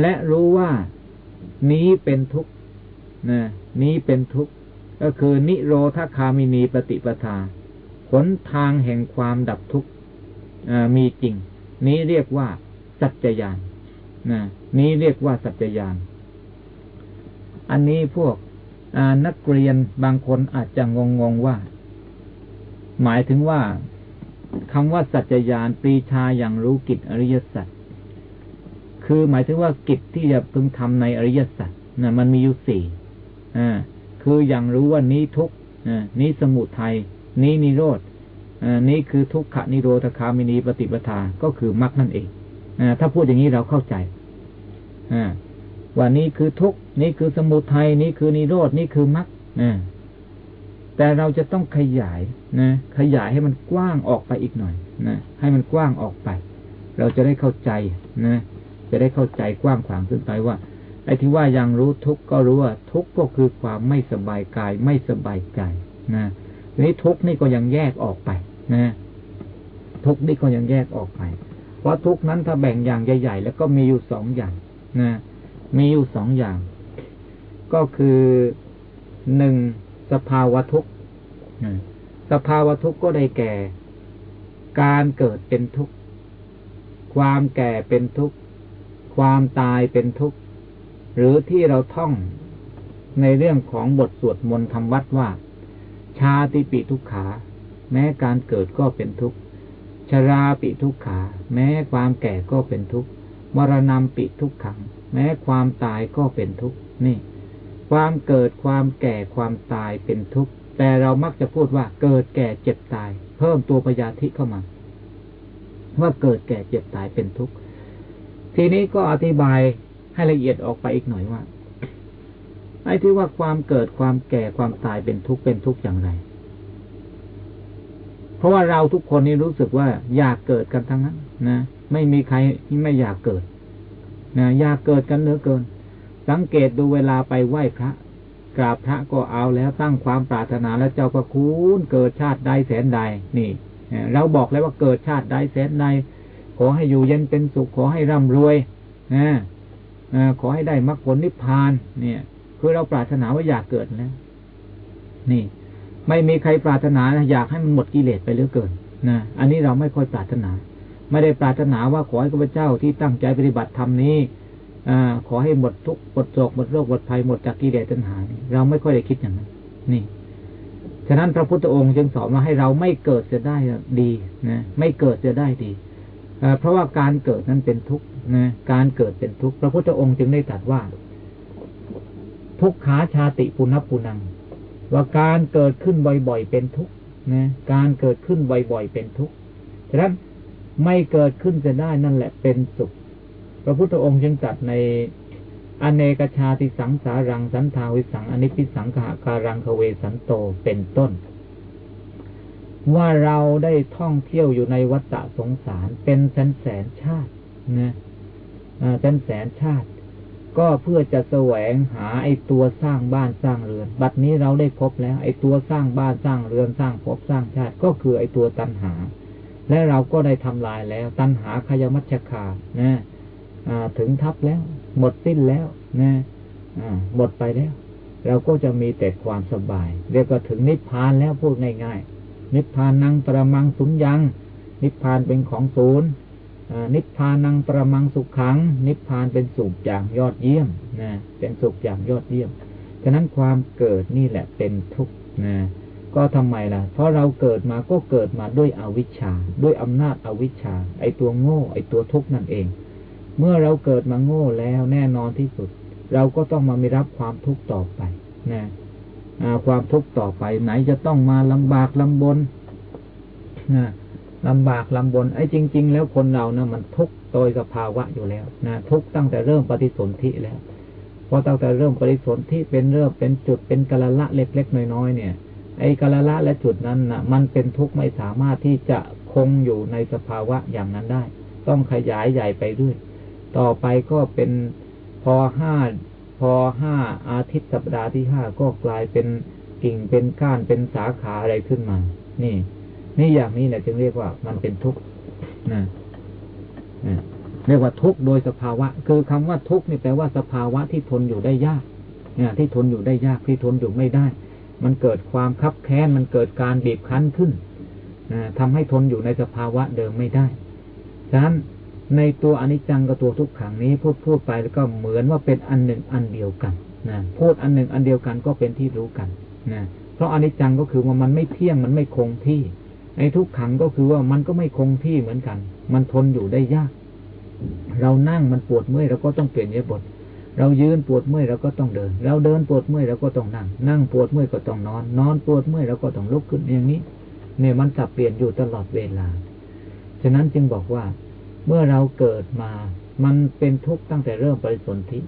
และรู้ว่านี้เป็นทุกข์ นี้เป็นทุกข์ก็คือนิโรธคามินีปฏิปทาหนทางแห่งความดับทุกข์มีจริง นี้เรียกว่า สัจจยานนะนี้เรียกว่าสัจจยาน อันนี้พวกนักเรียนบางคนอาจจะงงงว่า หมายถึงว่าคำว่าสัจจยานปรีชาอย่างรู้กิจอริยสัจคือหมายถึงว่ากิจที่จะพึงทำในอริยสัจนะมันมีอยู่สี่ คืออย่างรู้ว่านี้ทุกนี้สมุทัยนี้นิโรธนี้คือทุกขนิโรธคามินีปฏิปทา ก็คือมรรคนั่นเองอถ้าพูดอย่างนี้เราเข้าใจว่านี้คือทุกนี้คือสมุทัยนี้คือนิโรธนี่คือมรรคแต่เราจะต้องขยายนะ ขยายให้มันกว้างออกไปอีกหน่อยนะให้มันกว้างออกไป เราจะได้เข้าใจนะ จะได้เข้าใจกว้างขวางขึ้นไปว่า อ้ที่ว่ายังรู้ทุกข์ก็รู้ว่าทุกข์ก็คือความไม่สบายกายไม่สบายใจนะทีนี้ทุกข์นี่ก็ยังแยกออกไปนะทุกข์นี่ก็ยังแยกออกไป เพราะทุกข์นั้นถ้าแบ่งอย่างใหญ่ ๆ แล้วก็มีอยู่สองอย่างนะมีอยู่สองอย่าง ก็คือหนึ่งสภาวะทุกข์สภาวะทุกข์ก็ได้แก่ การเกิดเป็นทุกข์ ความแก่เป็นทุกข์ ความตายเป็นทุกข์ หรือที่เราท่องในเรื่องของบทสวดมนต์ทำวัดว่า ชาติปิทุกขา แม้การเกิดก็เป็นทุกข์ชราปิทุกขา แม้ความแก่ก็เป็นทุกข์มรณะปิทุกขัง แม้ความตายก็เป็นทุกข์นี่ ความเกิดความแก่ความตายเป็นทุกข์แต่เรามักจะพูดว่าเกิดแก่เจ็บตาย เพิ่มตัวปยาธิเข้ามา ว่าเกิดแก่เจ็บตายเป็นทุกข์ทีนี้ก็อธิบาย ให้ละเอียดออกไปอีกหน่อยว่าไอ้ที่ว่าความเกิดความแก่ความตายเป็นทุกข์เป็นทุกข์อย่างไร เพราะว่าเราทุกคนนี่รู้สึกว่า อยากเกิดกันทั้งนั้นนะไม่มีใครที่ไม่อยากเกิดนะอยากเกิดกันเหลือเกิน สังเกตดูเวลาไปไหว้พระกราบพระก็เอาแล้วตั้งความปรารถนาแล้วเจ้าก็คุณเกิดชาติใดแสนใดนี่เราบอกแล้วว่าเกิดชาติใดแสนใดขอให้อยู่เย็นเป็นสุขขอให้ร่ำรวยนะ ขอให้ได้มรรคผลนิพพาน เนี่ย คือเราปรารถนาว่าอยากเกิดแล้วนี่ ไม่มีใครปรารถนาอยากให้มันหมดกิเลสไปเหลือเกินนะอันนี้เราไม่ค่อยปรารถนา ไม่ได้ปรารถนาว่าขอให้ข้าพเจ้าที่ตั้งใจปฏิบัติธรรมนี้อขอให้หมดทุกข์หมดโศกหมดโรคหมดภัยหมดจากกิเลสตัณหา เราไม่ค่อยได้คิดอย่างนั้น นี่ ฉะนั้นพระพุทธองค์จึงสอนว่าให้เราไม่เกิดจะได้ดีนะ ไม่เกิดจะได้ดีเพราะว่าการเกิดนั้นเป็นทุกข์ นะการเกิดเป็นทุกข์พระพุทธองค์จึงได้ตรัสว่า ทุกขาชาติปุณปุนัง ว่าการเกิดขึ้นบ่อยๆเป็นทุกข์นะการเกิดขึ้นบ่อยๆเป็นทุกข์ฉะนั้นไม่เกิดขึ้นจะได้นั่นแหละเป็นสุข พระพุทธองค์จึงตรัสในอเนกชาติสังสารังสันทาวิสังอนิพิสังขะการังคเวสันโตเป็นต้น ว่าเราได้ท่องเที่ยวอยู่ในวัฏสงสารเป็นแสนแสนชาตินะ แสนแสนชาติ ก็เพื่อจะแสวงหาไอ้ตัวสร้างบ้านสร้างเรือน บัดนี้เราได้พบแล้ว ไอ้ตัวสร้างบ้านสร้างเรือนสร้างภพสร้างชาติ ก็คือไอ้ตัวตัณหา และเราก็ได้ทำลายแล้ว ตัณหาขยมัชคานะถึงทับแล้ว หมดสิ้นแล้วนะหมดไปแล้ว เราก็จะมีแต่ความสบาย เรียกว่าถึงนิพพานแล้วพูดง่ายๆนิพพานนังประมังสุญญัง นิพพานเป็นของศูนย์ นิพพานังประมังสุขขัง นิพพานเป็นสุขอย่างยอดเยี่ยมนะเป็นสุขอย่างยอดเยี่ยม ฉะนั้นความเกิดนี่แหละเป็นทุกข์นะก็ทำไมล่ะ เพราะเราเกิดมาก็เกิดมาด้วยอวิชชา ด้วยอำนาจอวิชชา ไอตัวโง่ ไอตัวทุกข์นั่นเอง เมื่อเราเกิดมาโง่แล้วแน่นอนที่สุด เราก็ต้องมามีรับความทุกข์ต่อไปนะความทุกข์ต่อไปไหนจะต้องมาลำบากลำบนนะ ลำบากลำบนไอ้จริง ๆ แล้วคนเรานะมันทุกข์โดยสภาวะอยู่แล้วนะทุกข์ตั้งแต่เริ่มปฏิสนธิแล้วพอตั้งแต่เริ่มปฏิสนธิเป็นเริ่มเป็นจุดเป็นกะละละเล็กๆน้อยๆเนี่ย ไอ้กะละละและจุดนั้นนะมันเป็นทุกข์ไม่สามารถที่จะคงอยู่ในสภาวะอย่างนั้นได้ ต้องขยายใหญ่ไปเรื่อยต่อไปก็เป็นพอห้าพอห้าอาทิตย์สัปดาห์ที่ห้าก็กลายเป็นกิ่งเป็นก้านเป็นสาขาอะไรขึ้นมา นี่ นี่อย่างนี้เนี่ยจึงเรียกว่ามันเป็นทุกข์นะเรียกว่าทุกข์โดยสภาวะ คือคำว่าทุกข์นี่แปลว่าสภาวะที่ทนอยู่ได้ยากเนี่ยที่ทนอยู่ได้ยากที่ทนอยู่ไม่ได้ มันเกิดความคับแค้นมันเกิดการบีบคั้นขึ้นนะทำให้ทนอยู่ในสภาวะเดิมไม่ได้ฉะนั้นในตัวอนิจจังกับตัวทุกขังนี้พูดพูดไปแล้วก็เหมือนว่าเป็นอันหนึ่งอันเดียวกันนะพูดอันหนึ่งอันเดียวกันก็เป็นที่รู้กันนะเพราะอนิจจังก็คือว่ามันไม่เที่ยงมันไม่คงที่ ไอ้ทุกขังก็คือว่ามันก็ไม่คงที่เหมือนกัน มันทนอยู่ได้ยาก เรานั่งมันปวดเมื่อยเราก็ต้องเปลี่ยนเยบท เรายืนปวดเมื่อยเราก็ต้องเดิน เราเดินปวดเมื่อยเราก็ต้องนั่ง นั่งปวดเมื่อยก็ต้องนอน นอนปวดเมื่อยเราก็ต้องลุกขึ้นอย่างนี้ เนี่ยมันสับเปลี่ยนอยู่ตลอดเวลา ฉะนั้นจึงบอกว่า เมื่อเราเกิดมา มันเป็นทุกข์ตั้งแต่เริ่มปริสนธิ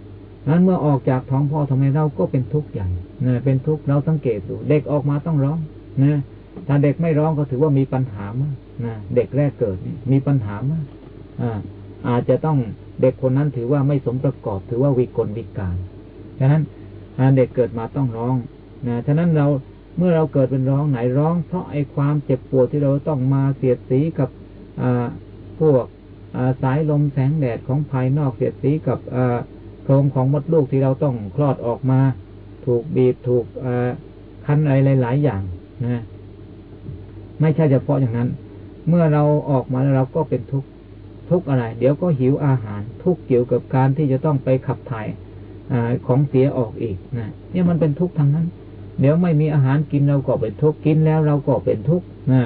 นั้นเมื่อออกจากท้องพ่อทำไมเราก็เป็นทุกข์ใหญ่เนะเป็นทุกข์เราสังเกตดู เด็กออกมาต้องร้องนะ ถ้าเด็กไม่ร้องก็ถือว่ามีปัญหามากนะเด็กแรกเกิดมีปัญหามากอ่าอาจจะต้องเด็กคนนั้นถือว่าไม่สมประกอบ ถือว่าวิกลวิการฉะนั้นเด็กเกิดมาต้องร้องนะฉะนั้นเราเมื่อเราเกิดเป็นร้องไหนร้อง เพราะไอ้ความเจ็บปวดที่เราต้องมาเสียดสีกับพวกสายลมแสงแดดของภายนอกเสียดสีกับโครงของมดลูกที่เราต้องคลอดออกมา ถูกบีบถูกคันอะไรหลาย ๆ อย่างนะ ไม่ใช่เฉพาะอย่างนั้น เมื่อเราออกมาแล้วเราก็เป็นทุกข์ทุกข์อะไร เดี๋ยวก็หิวอาหาร ทุกข์เกี่ยวกับการที่จะต้องไปขับถ่ายอของเสียออกอีกนะเนี่ยมันเป็นทุกข์ทางนั้น เดี๋ยวไม่มีอาหารกินเราก็เป็นทุกข์กินแล้วเราก็เป็นทุกข์นะ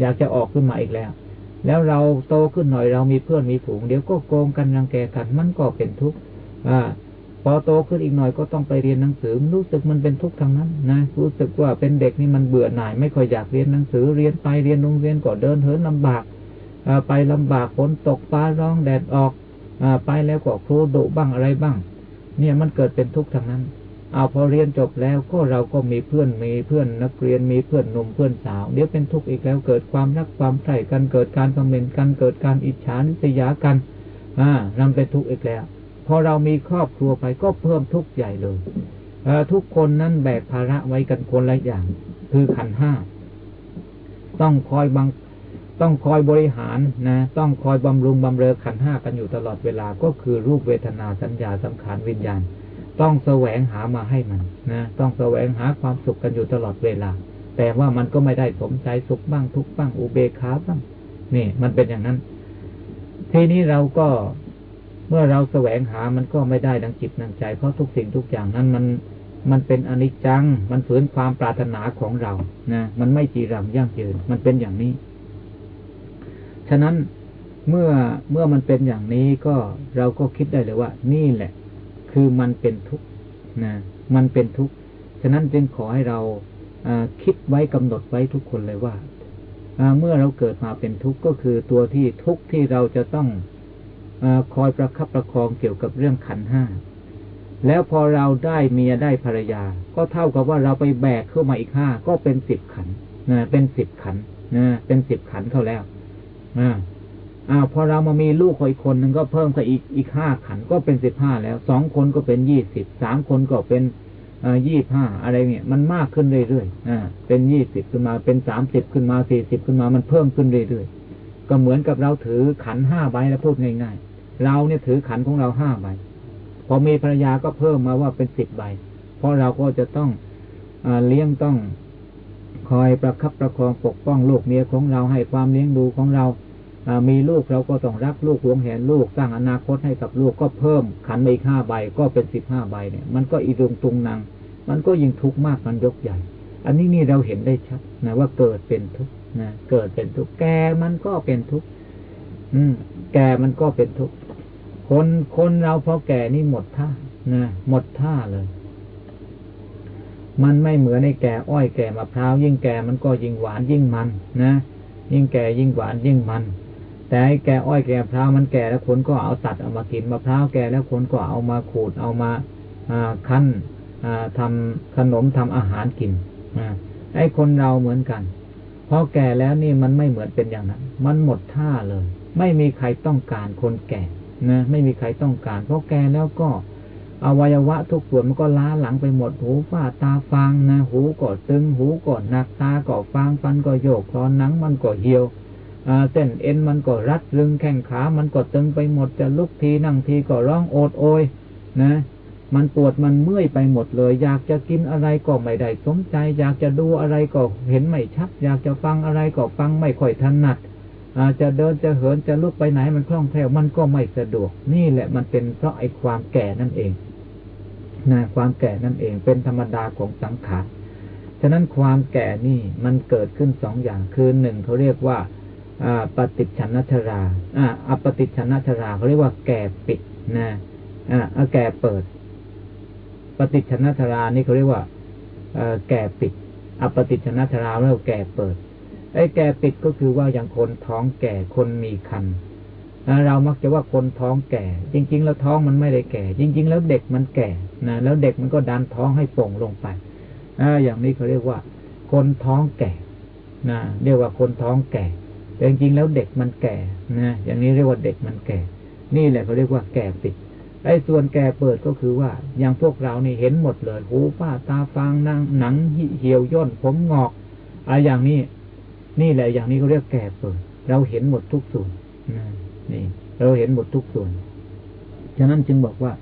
อยากจะออกขึ้นมาอีกแล้ว แล้วเราโตขึ้นหน่อยเรามีเพื่อนมีฝูง เดี๋ยวก็โกงกันรังแกกันมันก็เป็นทุกข์อ่า พอโตขึ้นอีกหน่อยก็ต้องไปเรียนหนังสือรู้สึกมันเป็นทุกข์ทางนั้นนะรู้สึกว่าเป็นเด็กนี่มันเบื่อหน่าย ไม่ค่อยอยากเรียนหนังสือเรียนไปเรียนโรงเรียนก็เดินเหินลำบากอไปลำบากฝนตกฟ้าร้องแดดออกอไปแล้วก็ครูดุบ้างอะไรบ้าง เนี่ยมันเกิดเป็นทุกข์ทางนั้น เอาพอเรียนจบแล้วก็เราก็มีเพื่อนมีเพื่อนนักเรียนมีเพื่อนหนุ่มเพื่อนสาวเดี๋ยวเป็นทุกข์อีกแล้วเกิดความรักความใคร่กันเกิดการคอมเมนต์กันเกิดการอิจฉานิสยากันอ่านำเป็นทุกข์อีกแล้ว พอเรามีครอบครัวไปก็เพิ่มทุกข์ใหญ่เลยทุกคนนั้นแบกภาระไว้กันคนละอย่าง คือขันห้าต้องคอยบังต้องคอยบริหารนะ ต้องคอยบำรุงบำเรอขันห้ากันอยู่ตลอดเวลาก็คือรูปเวทนาสัญญาสังขารวิญญาณ ต้องแสวงหามาให้มันนะต้องแสวงหาความสุขกันอยู่ตลอดเวลา แต่ว่ามันก็ไม่ได้สมใจสุขบ้างทุกบ้างอุเบกขาบ้างนี่ มันเป็นอย่างนั้น ทีนี้เราก็ เมื่อเราแสวงหามันก็ไม่ได้ดังจิตดังใจ เพราะทุกสิ่งทุกอย่างนั้นมันมันเป็นอนิจจัง มันฝืนความปรารถนาของเรา นะ มันไม่จีรังยั่งยืน มันเป็นอย่างนี้ ฉะนั้นเมื่อเมื่อมันเป็นอย่างนี้ก็เราก็คิดได้เลยว่า นี่แหละ คือมันเป็นทุกข์นะ มันเป็นทุกข์ ฉะนั้นจึงขอให้เราคิดไว้กำหนดไว้ทุกคนเลยว่า เมื่อเราเกิดมาเป็นทุกข์ก็คือตัวที่ทุกข์ที่เราจะต้อง คอยประคับประคองเกี่ยวกับเรื่องขันห้าแล้วพอเราได้เมียได้ภรรยา ก็เท่ากับว่าเราไปแบกเข้ามาอีกห้าก็เป็นสิบขันนะเป็นสิบขันนะเป็นสิบขันเข้าแล้วอ่าอ่าพอเรามามีลูกคอีกคนหนึ่งก็เพิ่มไปอีกอีกห้าขันก็เป็นสิบห้าแล้วสองคนก็เป็นยี่สิบสามคนก็เป็นยี่ห้าอะไรเนี่ยมันมากขึ้นเรื่อยๆอ่าเป็นยี่สิบขึ้นมาเป็นสามสิบขึ้นมาสี่สิบขึ้นมามันเพิ่มขึ้นเรื่อยๆก็เหมือนกับเราถือขันห้าใบแล้วพูดง่ายๆ เราเนี่ยถือขันของเราห้าใบ พอมีภรรยาก็เพิ่มมาว่าเป็นสิบใบ เพราะเราก็จะต้องอเลี้ยงต้องคอยประคับประคองปกป้องลูกเมียของเราให้ความเลี้ยงดูของเรามีลูกเราก็ต้องรักลูกหวงแหนลูกสร้างอนาคตให้กับลูกก็เพิ่มขันไปอีกห้าใบก็เป็นสิบห้าใบเนี่ย มันก็อีดุงตุงนางมันก็ยิ่งทุกข์มากมันยกใหญ่ อันนี้นี่เราเห็นได้ชัดนะว่าเกิดเป็นทุกข์นะเกิดเป็นทุกข์แก่มันก็เป็นทุกข์อืม แก่มันก็เป็นทุกข์ คนคนเราพอแก่นี่หมดท่านะหมดท่าเลย มันไม่เหมือนในแก่อ้อยแก่มะพร้าวยิ่งแก่มันก็ยิ่งหวานยิ่งมันนะยิ่งแก่ยิ่งหวานยิ่งมัน แต่ไอ้แก่อ้อยแก่มะพร้าวมันแก่แล้วคนก็เอาตัดเอามากินมะพร้าวแก่แล้วคนก็เอามาขูดเอามาคั้นทำขนมทำอาหารกินไอ้คนเราเหมือนกันพอแก่แล้วนี่มันไม่เหมือนเป็นอย่างนั้น มันหมดท่าเลย ไม่มีใครต้องการคนแก่ นะไม่มีใครต้องการ เพราะแกแล้วก็อวัยวะทุกส่วนมันก็ล้าหลังไปหมด หูฝ้าตาฟังนะ หูก็ตึง หูก็หนัก ตาก็ฟังฟันก็โยกคอหนังมันก็เหี่ยวเส้นเอ็นมันก็รัดรึงแข้งขา มันก็ตึงไปหมด จะลุกทีนั่งทีก็ร้องโอดโอย นะ มันปวดมันเมื่อยไปหมดเลย อยากจะกินอะไรก็ไม่ได้สมใจ อยากจะดูอะไรก็เห็นไม่ชัด อยากจะฟังอะไรก็ฟังไม่ค่อยถนัด อาจจะเดินจะเหินจะลุกไปไหนมันคล่องแคล่วมันก็ไม่สะดวก นี่แหละมันเป็นเพราะไอ้ความแก่นั่นเองนะความแก่นั่นเองเป็นธรรมดาของสังขารฉะนั้นความแก่นี่มันเกิดขึ้นสองอย่างคือหนึ่งเขาเรียกว่าปฏิชนชราอ่าอปฏิชนชราเขาเรียกว่าแก่ปิดนะอ่าแก่เปิด ปฏิชนชรานี่เขาเรียกว่าแก่ปิด อัปฏิชนชราเรียกว่าแก่เปิด ไอ้แก่ปิดก็คือว่าอย่างคนท้องแก่คนมีคันเรามักจะว่าคนท้องแก่ จริง ๆ แล้วท้องมันไม่ได้แก่ จริง ๆ แล้วเด็กมันแก่นะแล้วเด็กมันก็ดันท้องให้ป่งลงไปออย่างนี้เขาเรียกว่า คนท้องแก่นะเรียกว่าคนท้องแก่ แต่จริง ๆ แล้วเด็กมันแก่นะอย่างนี้เรียกว่าเด็กมันแก่ นี่แหละเขาเรียกว่าแก่ปิดไอ้ส่วนแก่เปิดก็คือว่า อย่างพวกเรานี่เห็นหมดเลยหูป้าตาฟางนั่งหนังเหี่ยวย่นผมงอกอะไรอย่างนี้ นี่แหละอย่างนี้เขาเรียกแก่เปิดเราเห็นหมดทุกส่วนนี่ เราเห็นหมดทุกส่วน ฉะนั้นจึงบอกว่า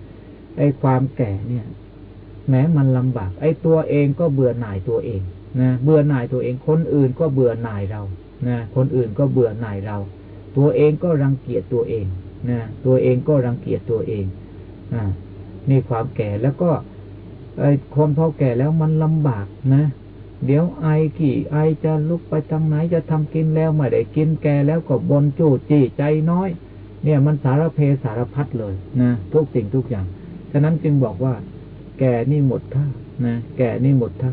ไอ้ความแก่เนี่ย แม้มันลำบาก ไอ้ตัวเองก็เบื่อหน่ายตัวเองนะเบื่อหน่ายตัวเองคนอื่นก็เบื่อหน่ายเรานะคนอื่นก็เบื่อหน่ายเรา ตัวเองก็รังเกียจตัวเองนะตัวเองก็รังเกียจตัวเองอ่านี่ความแก่แล้วก็ไอ้คนพอแก่แล้วมันลำบากนะ เดี๋ยวไอขี่ไอจะลุกไปทางไหนจะทำกินแล้วไม่ได้กินแกแล้วก็บนจู้จี้ใจน้อย เนี่ยมันสารเพสารพัดเลยนะทุกสิ่งทุกอย่าง ฉะนั้นจึงบอกว่า แกนี่หมดท่านะแกนี่หมดท่า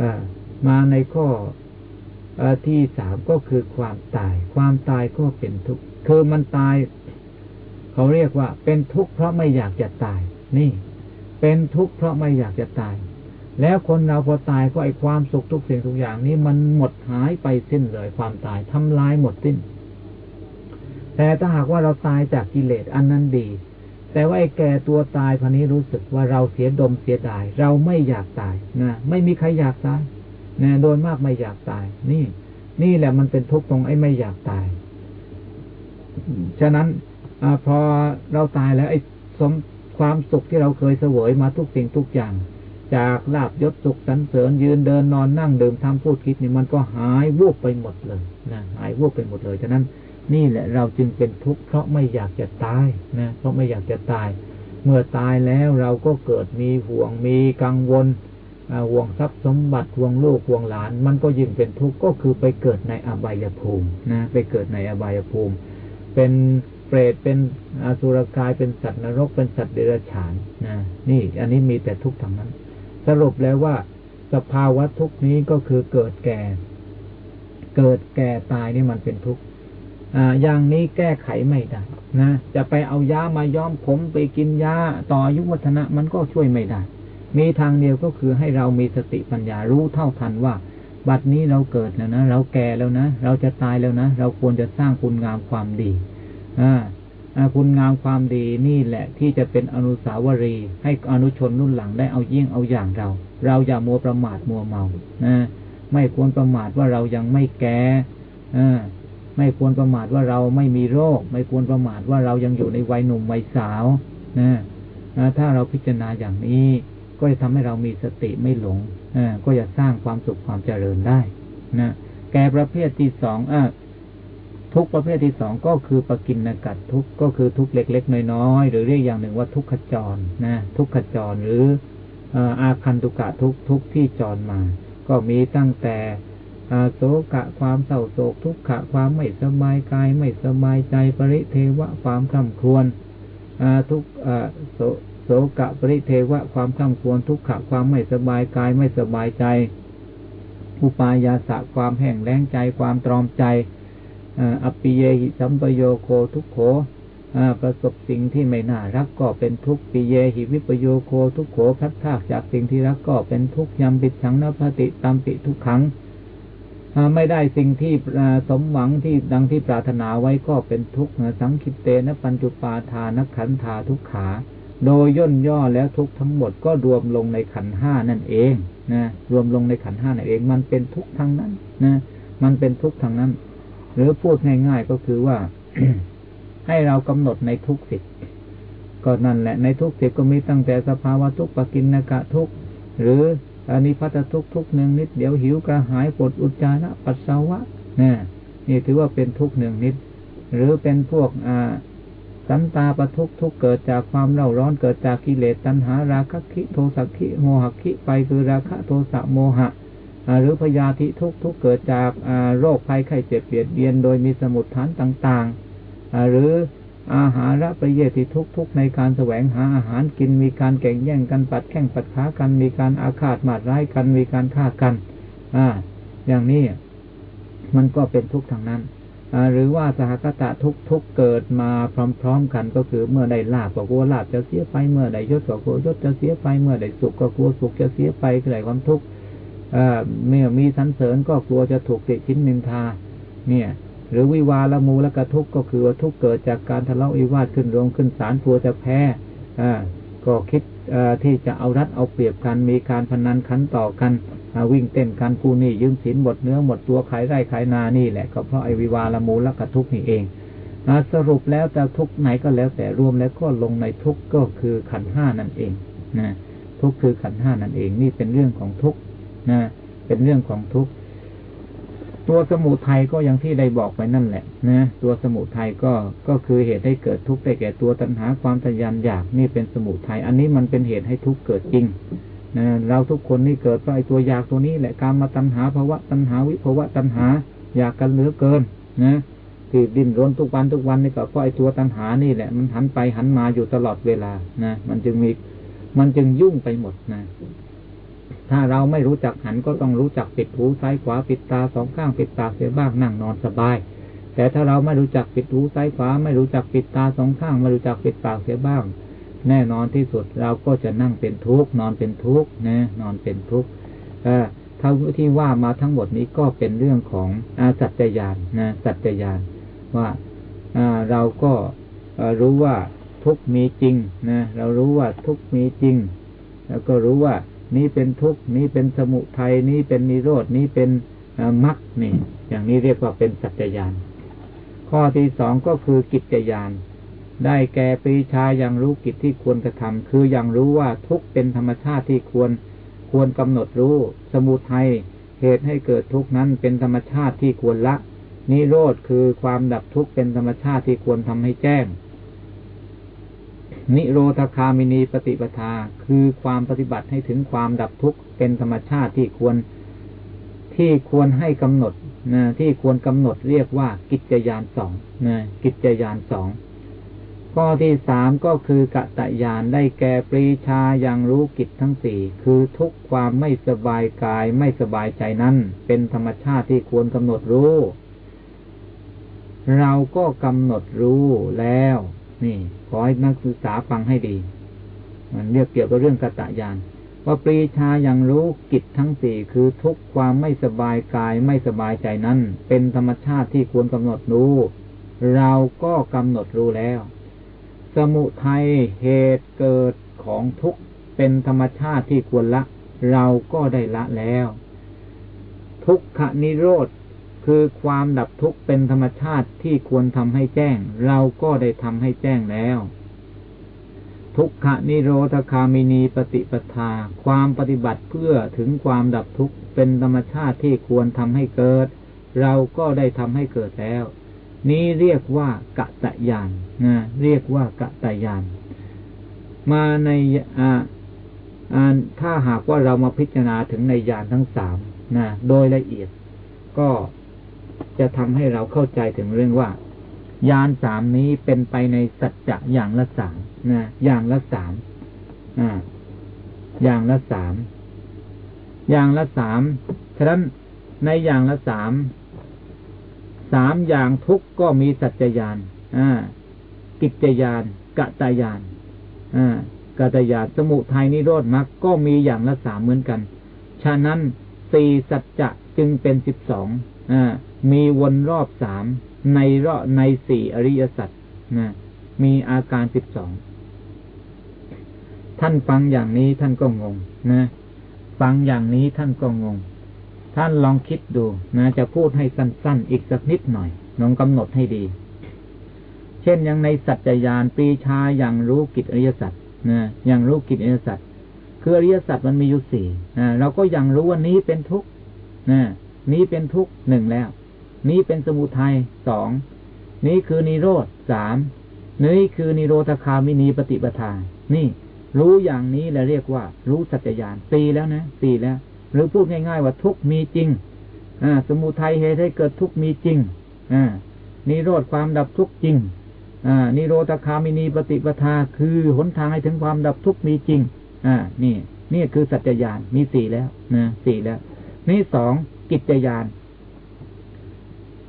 อ่ามาในข้ออที่สามก็คือความตาย ความตายก็เป็นทุกข์คือมันตาย เขาเรียกว่า เป็นทุกข์เพราะไม่อยากจะตาย นี่ เป็นทุกข์เพราะไม่อยากจะตาย แล้วคนเราพอตายก็ไอความสุขทุกสิ่งทุกอย่างนี้มันหมดหายไปสิ้นเลยความตายทำลายหมดสิ้น แต่ถ้าหากว่าเราตายจากกิเลสอันนั้นดี แต่ว่าไอ้แก่ตัวตายพันนี้รู้สึกว่าเราเสียดมเสียดาย เราไม่อยากตายนะไม่มีใครอยากตายนะโดยมากไม่อยากตาย นี่ นี่แหละมันเป็นทุกข์ตรงไอ้ไม่อยากตาย ฉะนั้นอพอเราตายแล้วไอ้สมความสุขที่เราเคยเสวยมาทุกสิ่งทุกอย่าง จากลาบยศสุขสันเสริญยืนเดินนอนนั่งเดื่มทำพูดคิดนี่มันก็หายวูบไปหมดเลยนะหายวูบไปหมดเลยฉะนั้น นี่แหละเราจึงเป็นทุกข์เพราะไม่อยากจะตายนะเพราะไม่อยากจะตาย เมื่อตายแล้วเราก็เกิดมีห่วงมีกังวลห่วงทรัพย์สมบัติห่วงลูกห่วงหลาน มันก็ยิ่งเป็นทุกข์ก็คือไปเกิดในอบายภูมินะไปเกิดในอบายภูมิ เป็นเปรตเป็นอสุรกายเป็นสัตว์นรกเป็นสัตว์เดรัจฉานนะนี่อันนี้มีแต่ทุกข์ทางนั้น สรุปแล้วว่า สภาวะทุกนี้ก็คือเกิดแก่ เกิดแก่ตายนี่มันเป็นทุกข์อ่าอย่างนี้แก้ไขไม่ได้นะจะไปเอายามาย้อมผมไปกินยาต่ออายุวัฒนะมันก็ช่วยไม่ได้ มีทางเดียวก็คือให้เรามีสติปัญญารู้เท่าทันว่า บัดนี้เราเกิดแล้วนะ เราแก่แล้วนะ เราจะตายแล้วนะ เราควรจะสร้างคุณงามความดี อ่า คุณงามความดีนี่แหละที่จะเป็นอนุสาวรีย์ให้อนุชนรุ่นหลังได้เอาเยี่ยงเอาอย่างเรา เราอย่ามัวประมาทมัวเมานะไม่ควรประมาทว่าเรายังไม่แก่ไม่ควรประมาทว่าเราไม่มีโรค ไม่ควรประมาทว่าเรายังอยู่ในวัยหนุ่มวัยสาวนะถ้าเราพิจารณาอย่างนี้ก็จะทำให้เรามีสติไม่หลงก็จะสร้างความสุขความเจริญได้นะแก่ประเภทที่สองอ ทุกประเภทที่สองก็คือปกินนกัดทุกก็คือทุกเล็ก ๆ น้อยๆหรือเรียกอย่างหนึ่งว่าทุกขจรนะทุกขจรหรืออาคันตุกะทุกทุกที่จรมา ก็มีตั้งแต่โศกะความเศร้าโศกทุกขะความไม่สบายกายไม่สบายใจปริเทวะความคำควรทุกโศโสกะปริเทวะความคำควรทุกขะความไม่สบายกายไม่สบายใจ อุปายาสะความแห่งแรงใจความตรอมใจ อปิเยหิสัมปโยโคทุกโขประสบสิ่งที่ไม่น่ารักก็เป็นทุกปิเยหิวิปโยโคทุกโขพัดพากจากสิ่งที่รักก็เป็นทุกยำปิดฉังนภติตามปิทุกขังไม่ได้สิ่งที่สมหวังที่ดังที่ปรารถนาไว้ก็เป็นทุกข์สังคิตเตนะปัญจุปาทานขันธาทุกขา โดยย่นย่อแล้วทุกทั้งหมดก็รวมลงในขันห้านั่นเองนะรวมลงในขันห้านั่นเอง มันเป็นทุกข์ทั้งนั้นนะมันเป็นทุกข์ทั้งนั้น หรือพูดง่ายๆก็คือว่า ให้เรากำหนดในทุกสิทธิ์ก็นั่นแหละในทุกสิทธิ์ก็มีตั้งแต่สภาวะทุกปกินนกะทุกหรืออันนี้พัฒทุกทุกหนึ่งนิดเดี๋ยวหิวกระหายปวดอุจจาระปัสสาวะนี่นี่ถือว่าเป็นทุกหนึ่งนิด หรือเป็นพวกอ่าสันตาปทุกทุกเกิดจากความเร่าร้อนเกิดจากกิเลสตัณหาราคะคิโทสักขิโมหคิไปคือราคะโทสะโมหะ หรือพยาธิทุกทุกเกิดจากโรคภัยไข้เจ็บเบียดเบียนโดยมีสมุดฐานต่างๆ หรืออาหาระประเยติทุกทุกในการแสวงหาอาหารกินมีการแข่งแย่งกันปัดแข่งปัดขากันมีการอาฆาตมาดร้ายกันมีการฆ่ากันอ่าอย่างนี้มันก็เป็นทุกข์ทางนั้นหรือว่าสหกตะทุกทุกเกิดมาพร้อม ๆ กันก็คือเมื่อใดลาบก็กลัวลาบจะเสียไปเมื่อใดยศก็กลัวยศจะเสียไปเมื่อใดสุขก็กลัวสุขจะเสียไปเกิดความทุกข์ เมื่อมีสันเสริญก็กลัวจะถูกติชิ้นนินทา เนี่ย หรือวิวาละมูละกระทุกก็คือว่าทุกเกิดจากการทะเลาะวิวาทขึ้นโรงขึ้นศาลกลัวจะแพ้อ่ก็คิดที่จะเอารัดเอาเปรียบกันมีการพนันขันต่อกันวิ่งเต้นกันกูนี่ยืมสินหมดเนื้อหมดตัวขายไร่ขายนานี่แหละก็เพราะไอวิวาละมูละกระทุกนี่เองสรุปแล้วแต่ทุกไหนก็แล้วแต่รวมแล้วก็ลงในทุกก็คือขันห้านั่นเองนะทุกคือขันห้านั่นเอง นี่เป็นเรื่องของทุก นะเป็นเรื่องของทุกข์ตัวสมุทัยก็อย่างที่ได้บอกไปนั่นแหละนะตัวสมุทัยก็ก็คือเหตุให้เกิดทุกข์ได้แก่ตัวตัณหาความทยานอยากนี่เป็นสมุทัยอันนี้มันเป็นเหตุให้ทุกข์เกิดจริงนะเราทุกคนนี่เกิดเพราะไอ้ตัวอยากตัวนี้แหละการมาตัณหาภาวะตัณหาวิภาวะตัณหาอยากกันเหลือเกินนะที่ดิ้นรนทุกวันทุกวันนี่ก็เพราะไอ้ตัวตัณหานี่แหละ มันหันไปหันมาอยู่ตลอดเวลานะมันจึงมีมันจึงยุ่งไปหมดนะ ถ้าเราไม่รู้จักหันก็ต้องรู้จักปิดหูซ้ายขวาปิดตาสองข้างปิดปากเสียบ้างนั่งนอนสบาย แต่ถ้าเราไม่รู้จักปิดหูซ้ายขวาไม่รู้จักปิดตาสองข้างไม่รู้จักปิดปากเสียบ้าง แน่นอนที่สุดเราก็จะนั่งเป็นทุกข์นอนเป็นทุกข์นะนอนเป็นทุกข์เท่าที่ว่ามาทั้งหมดนี้ก็เป็นเรื่องของอาสัจจยานนะสัจจยานว่าเราก็รู้ว่าทุกมีจริงนะเรารู้ว่าทุกมีจริง แล้วก็รู้ว่า นี้เป็นทุกข์นี้เป็นสมุทัยนี้เป็นนิโรดนี้เป็นมรรคนี่ อย่างนี้เรียกว่าเป็นสัจจยานข้อที่สองก็คือกิจยานได้แก่ปรีชาอย่างรู้กิจที่ควรกระทำคืออย่างรู้ว่าทุกเป็นธรรมชาติที่ควรควรกำหนดรู้ สมุทัยเหตุให้เกิดทุกนั้นเป็นธรรมชาติที่ควรละนิโรธคือความดับทุกข์เป็นธรรมชาติที่ควรทำให้แจ้ง นิโรธคามินีปฏิปทา คือความปฏิบัติให้ถึงความดับทุกข์เป็นธรรมชาติที่ควรที่ควรให้กำหนดนะที่ควรกำหนดเรียกว่ากิจยานสองนะกิจยานสองข้อที่สามก็คือกะตะยานได้แก่ปรีชาอย่างรู้กิจทั้งสี่คือทุกความไม่สบายกายไม่สบายใจนั้น เป็นธรรมชาติที่ควรกำหนดรู้ เราก็กำหนดรู้แล้ว นี่ขอให้นักศึกษาฟังให้ดี มันเรียกเกี่ยวกับเรื่องกตะยานว่าปรีชาอย่างรู้กิจทั้งสี่คือทุกความไม่สบายกายไม่สบายใจนั้น เป็นธรรมชาติที่ควรกำหนดรู้ เราก็กำหนดรู้แล้ว สมุทัยเหตุเกิดของทุกเป็นธรรมชาติที่ควรละ เราก็ได้ละแล้ว ทุกขนิโรธ คือความดับทุกข์เป็นธรรมชาติที่ควรทำให้แจ้ง เราก็ได้ทำให้แจ้งแล้ว ทุกขนิโรธคามินีปฏิปทา ความปฏิบัติเพื่อถึงความดับทุกข์เป็นธรรมชาติที่ควรทำให้เกิด เราก็ได้ทำให้เกิดแล้ว นี้เรียกว่ากะตะยานนะเรียกว่ากะตะยานมาในอ่าถ้าหากว่าเรามาพิจารณาถึงในยานทั้งสามนะโดยละเอียดก็ จะทำให้เราเข้าใจถึงเรื่องว่ายานสามนี้เป็นไปในสัจจะอย่างละสามนะอย่างละสามอ่า อย่างละสามอย่างละสามฉะนั้นในอย่างละสามสามอย่างทุกก็มีสัจจยานอ่ากิจยานกะตายานอ่ากะตายานสมุทัยนิโรธมรรคก็มีอย่างละสามเหมือนกัน ฉะนั้นสี่สัจจะจึงเป็นสิบสองอ่า มีวนรอบสามในรอบในสี่อริยสัจนะมีอาการสิบสองท่านฟังอย่างนี้ท่านก็งงนะฟังอย่างนี้ท่านก็งง ท่านลองคิดดูนะจะพูดให้สั้น ๆ อีกสักนิดหน่อยน้องกำหนดให้ดี เช่นอย่างในสัจจยานปีชาอย่างรู้กิจอริยสัจนะอย่างรู้กิจอริยสัจคืออริยสัจมันมีอยู่สี่นะเราก็ยังรู้ว่านี้เป็นทุกนะนี้เป็นทุกหนึ่งแล้ว นี้เป็นสมุทัยสองนี้คือนิโรธสามนี้คือนิโรธคามินีปฏิปทา นี่ รู้อย่างนี้แล้วเรียกว่า รู้สัจจยานสี่แล้วนะสี่แล้ว หรือพูดง่าย ๆ ว่าทุกมีจริงอสมุทัยเหตุให้เกิดทุกมีจริงอนิโรธความดับทุกจริงอนิโรธคามินีปฏิปทา คือหนทางให้ถึงความดับทุกมีจริงอ่านี่ นี่คือสัจจญาณมีสี่แล้วนะสี่แล้ว นี่สองกิจญาณ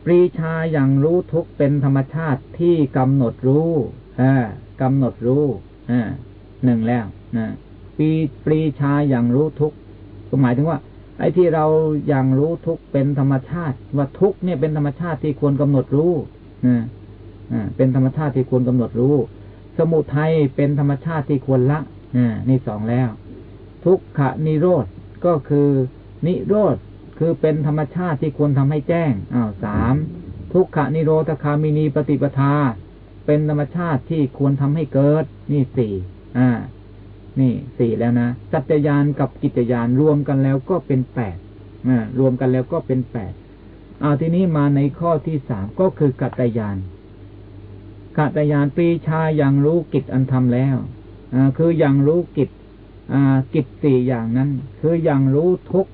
ปรีชาอย่างรู้ทุกเป็นธรรมชาติที่กำหนดรู้อ่ากำหนดรู้หนึ่งแล้วปรีปรีชาอย่างรู้ทุกหมายถึงว่า ไอ้ที่เราอย่างรู้ทุกเป็นธรรมชาติ ว่าทุกเนี่ยเป็นธรรมชาติที่ควรกำหนดรู้เป็นธรรมชาติที่ควรกำหนดรู้ สมุทัยเป็นธรรมชาติที่ควรละนี่สองแล้ว ทุกขนิโรธก็คือนิโรธ คือเป็นธรรมชาติที่ควรทำให้แจ้งอ้าวสามทุกขะนิโรธคามินีปฏิปทา เป็นธรรมชาติที่ควรทำให้เกิด นี่สี่อ่า นี่สี่แล้วนะสัจญานกับกิจยานรวมกันแล้วก็เป็นแปดอ่ารวมกันแล้วก็เป็นแปดเอาทีนี้มาในข้อที่สามก็คือกัตยานกัตยานปีชาอย่างรู้กิจอันทำแล้วคืออย่างรู้กิจกิจสี่อย่างนั้น คืออย่างรู้ทุก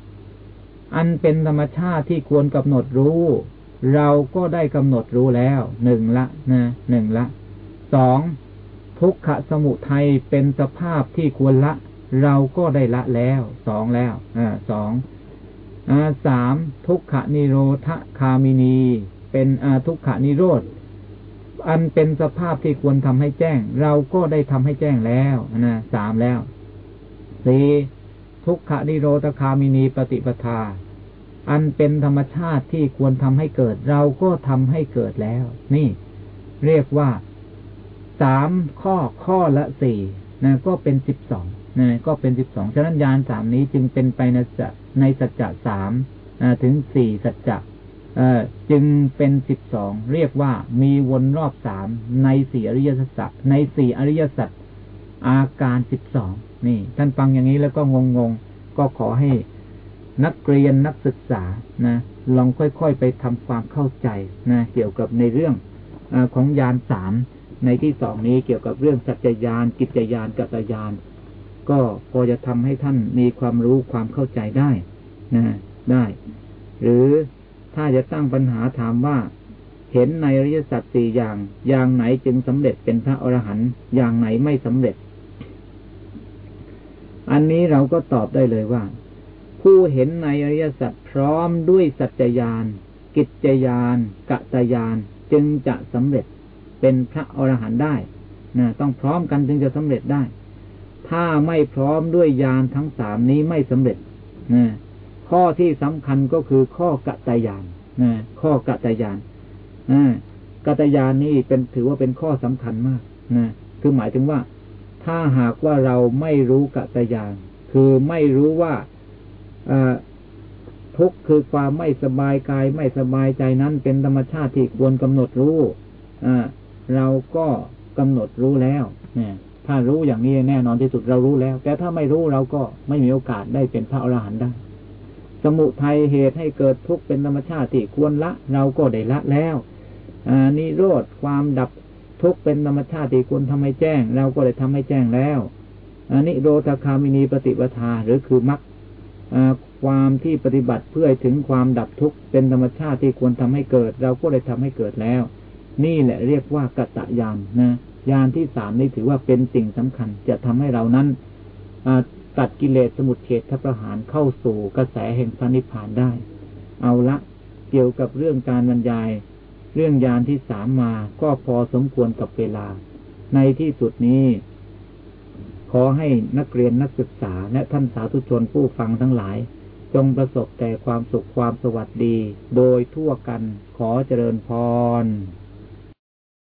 อันเป็นธรรมชาติที่ควรกำหนดรู้ เราก็ได้กำหนดรู้แล้วหนึ่งละนะหนึ่งละสองทุกขสมุทัยเป็นสภาพที่ควรละ เราก็ได้ละแล้วสองแล้วอ่าสองอ่าสามทุกขนิโรธคามินี เป็นอาทุกขนิโรธอันเป็นสภาพที่ควรทำให้แจ้ง เราก็ได้ทำให้แจ้งแล้วนะสามแล้วสี่ ทุกขนิโรธคามินีปฏิปทา อันเป็นธรรมชาติที่ควรทำให้เกิดเราก็ทำให้เกิดแล้ว นี่ เรียกว่าสามข้อข้อละสี่นะก็เป็นสิบสองนะก็เป็นสิบสองฉะนั้นยานสามนี้จึงเป็นไปในสัจในสัจจะสามถึงสี่สัจจะจึงเป็นสิบสองเรียกว่ามีวนรอบสามในสี่อริยสัจในสี่อริยสัจอาการสิบสอง นี่ ท่านฟังอย่างนี้แล้วก็งงงก็ขอให้นักเรียนนักศึกษานะลองค่อยๆไปทำความเข้าใจนะเกี่ยวกับในเรื่องอของยานสามในที่สองนี้เกี่ยวกับเรื่องสัจจยานกิจยานกัตยาน ก็พอจะทำให้ท่านมีความรู้ความเข้าใจได้นะได้ หรือถ้าจะตั้งปัญหาถามว่า เห็นในอริยสัจสี่อย่างอย่างไหนจึงสำเร็จเป็นพระอรหันต์อย่างไหนไม่สำเร็จ อันนี้เราก็ตอบได้เลยว่า ผู้เห็นในอริยสัจพร้อมด้วยสัจจยาน กิจยานกัตยานจึงจะสำเร็จเป็นพระอรหันต์ได้นะต้องพร้อมกันจึงจะสำเร็จได้ ถ้าไม่พร้อมด้วยยานทั้งสามนี้ไม่สำเร็จนะข้อที่สำคัญก็คือข้อกัตยานนะข้อกัตยานนะกัตยานนี่เป็นถือว่าเป็นข้อสำคัญมากนะคือหมายถึงว่า ถ้าหากว่าเราไม่รู้กัตยาน คือไม่รู้ว่าทุกคือความไม่สบายกายไม่สบายใจนั้นเป็นธรรมชาติที่ควรกำหนดรู้เราก็กำหนดรู้แล้วถ้ารู้อย่างนี้แน่นอนที่สุดเรารู้แล้ว แต่ถ้าไม่รู้เราก็ไม่มีโอกาสได้เป็นพระอรหันต์ได้ สมุทัยเหตุให้เกิดทุกข์เป็นธรรมชาติที่ควรละ เราก็ได้ละแล้วนิโรธความดับ ทุกเป็นธรรมชาติที่ควรทำให้แจ้ง เราก็ได้ทำให้แจ้งแล้วอันนี้โรตคามินีปฏิปทาหรือคือมรรคความที่ปฏิบัติเพื่อถึงความดับทุกข์เป็นธรรมชาติที่ควรทำให้เกิด เราก็ได้ทำให้เกิดแล้ว นี่แหละเรียกว่ากตะยานนะยานที่สามนี้ถือว่าเป็นสิ่งสำคัญ จะทำให้เรานั้นตัดกิเลสสมุทเฉทประหารเข้าสู่กระแสแห่งพระนิพพานได้ เอาละเกี่ยวกับเรื่องการบรรยาย เรื่องยานที่สามมาก็พอสมควรกับเวลา ในที่สุดนี้ ขอให้นักเรียนนักศึกษาและท่านสาธุชนผู้ฟังทั้งหลาย จงประสบแต่ความสุขความสวัสดี โดยทั่วกันขอเจริญพร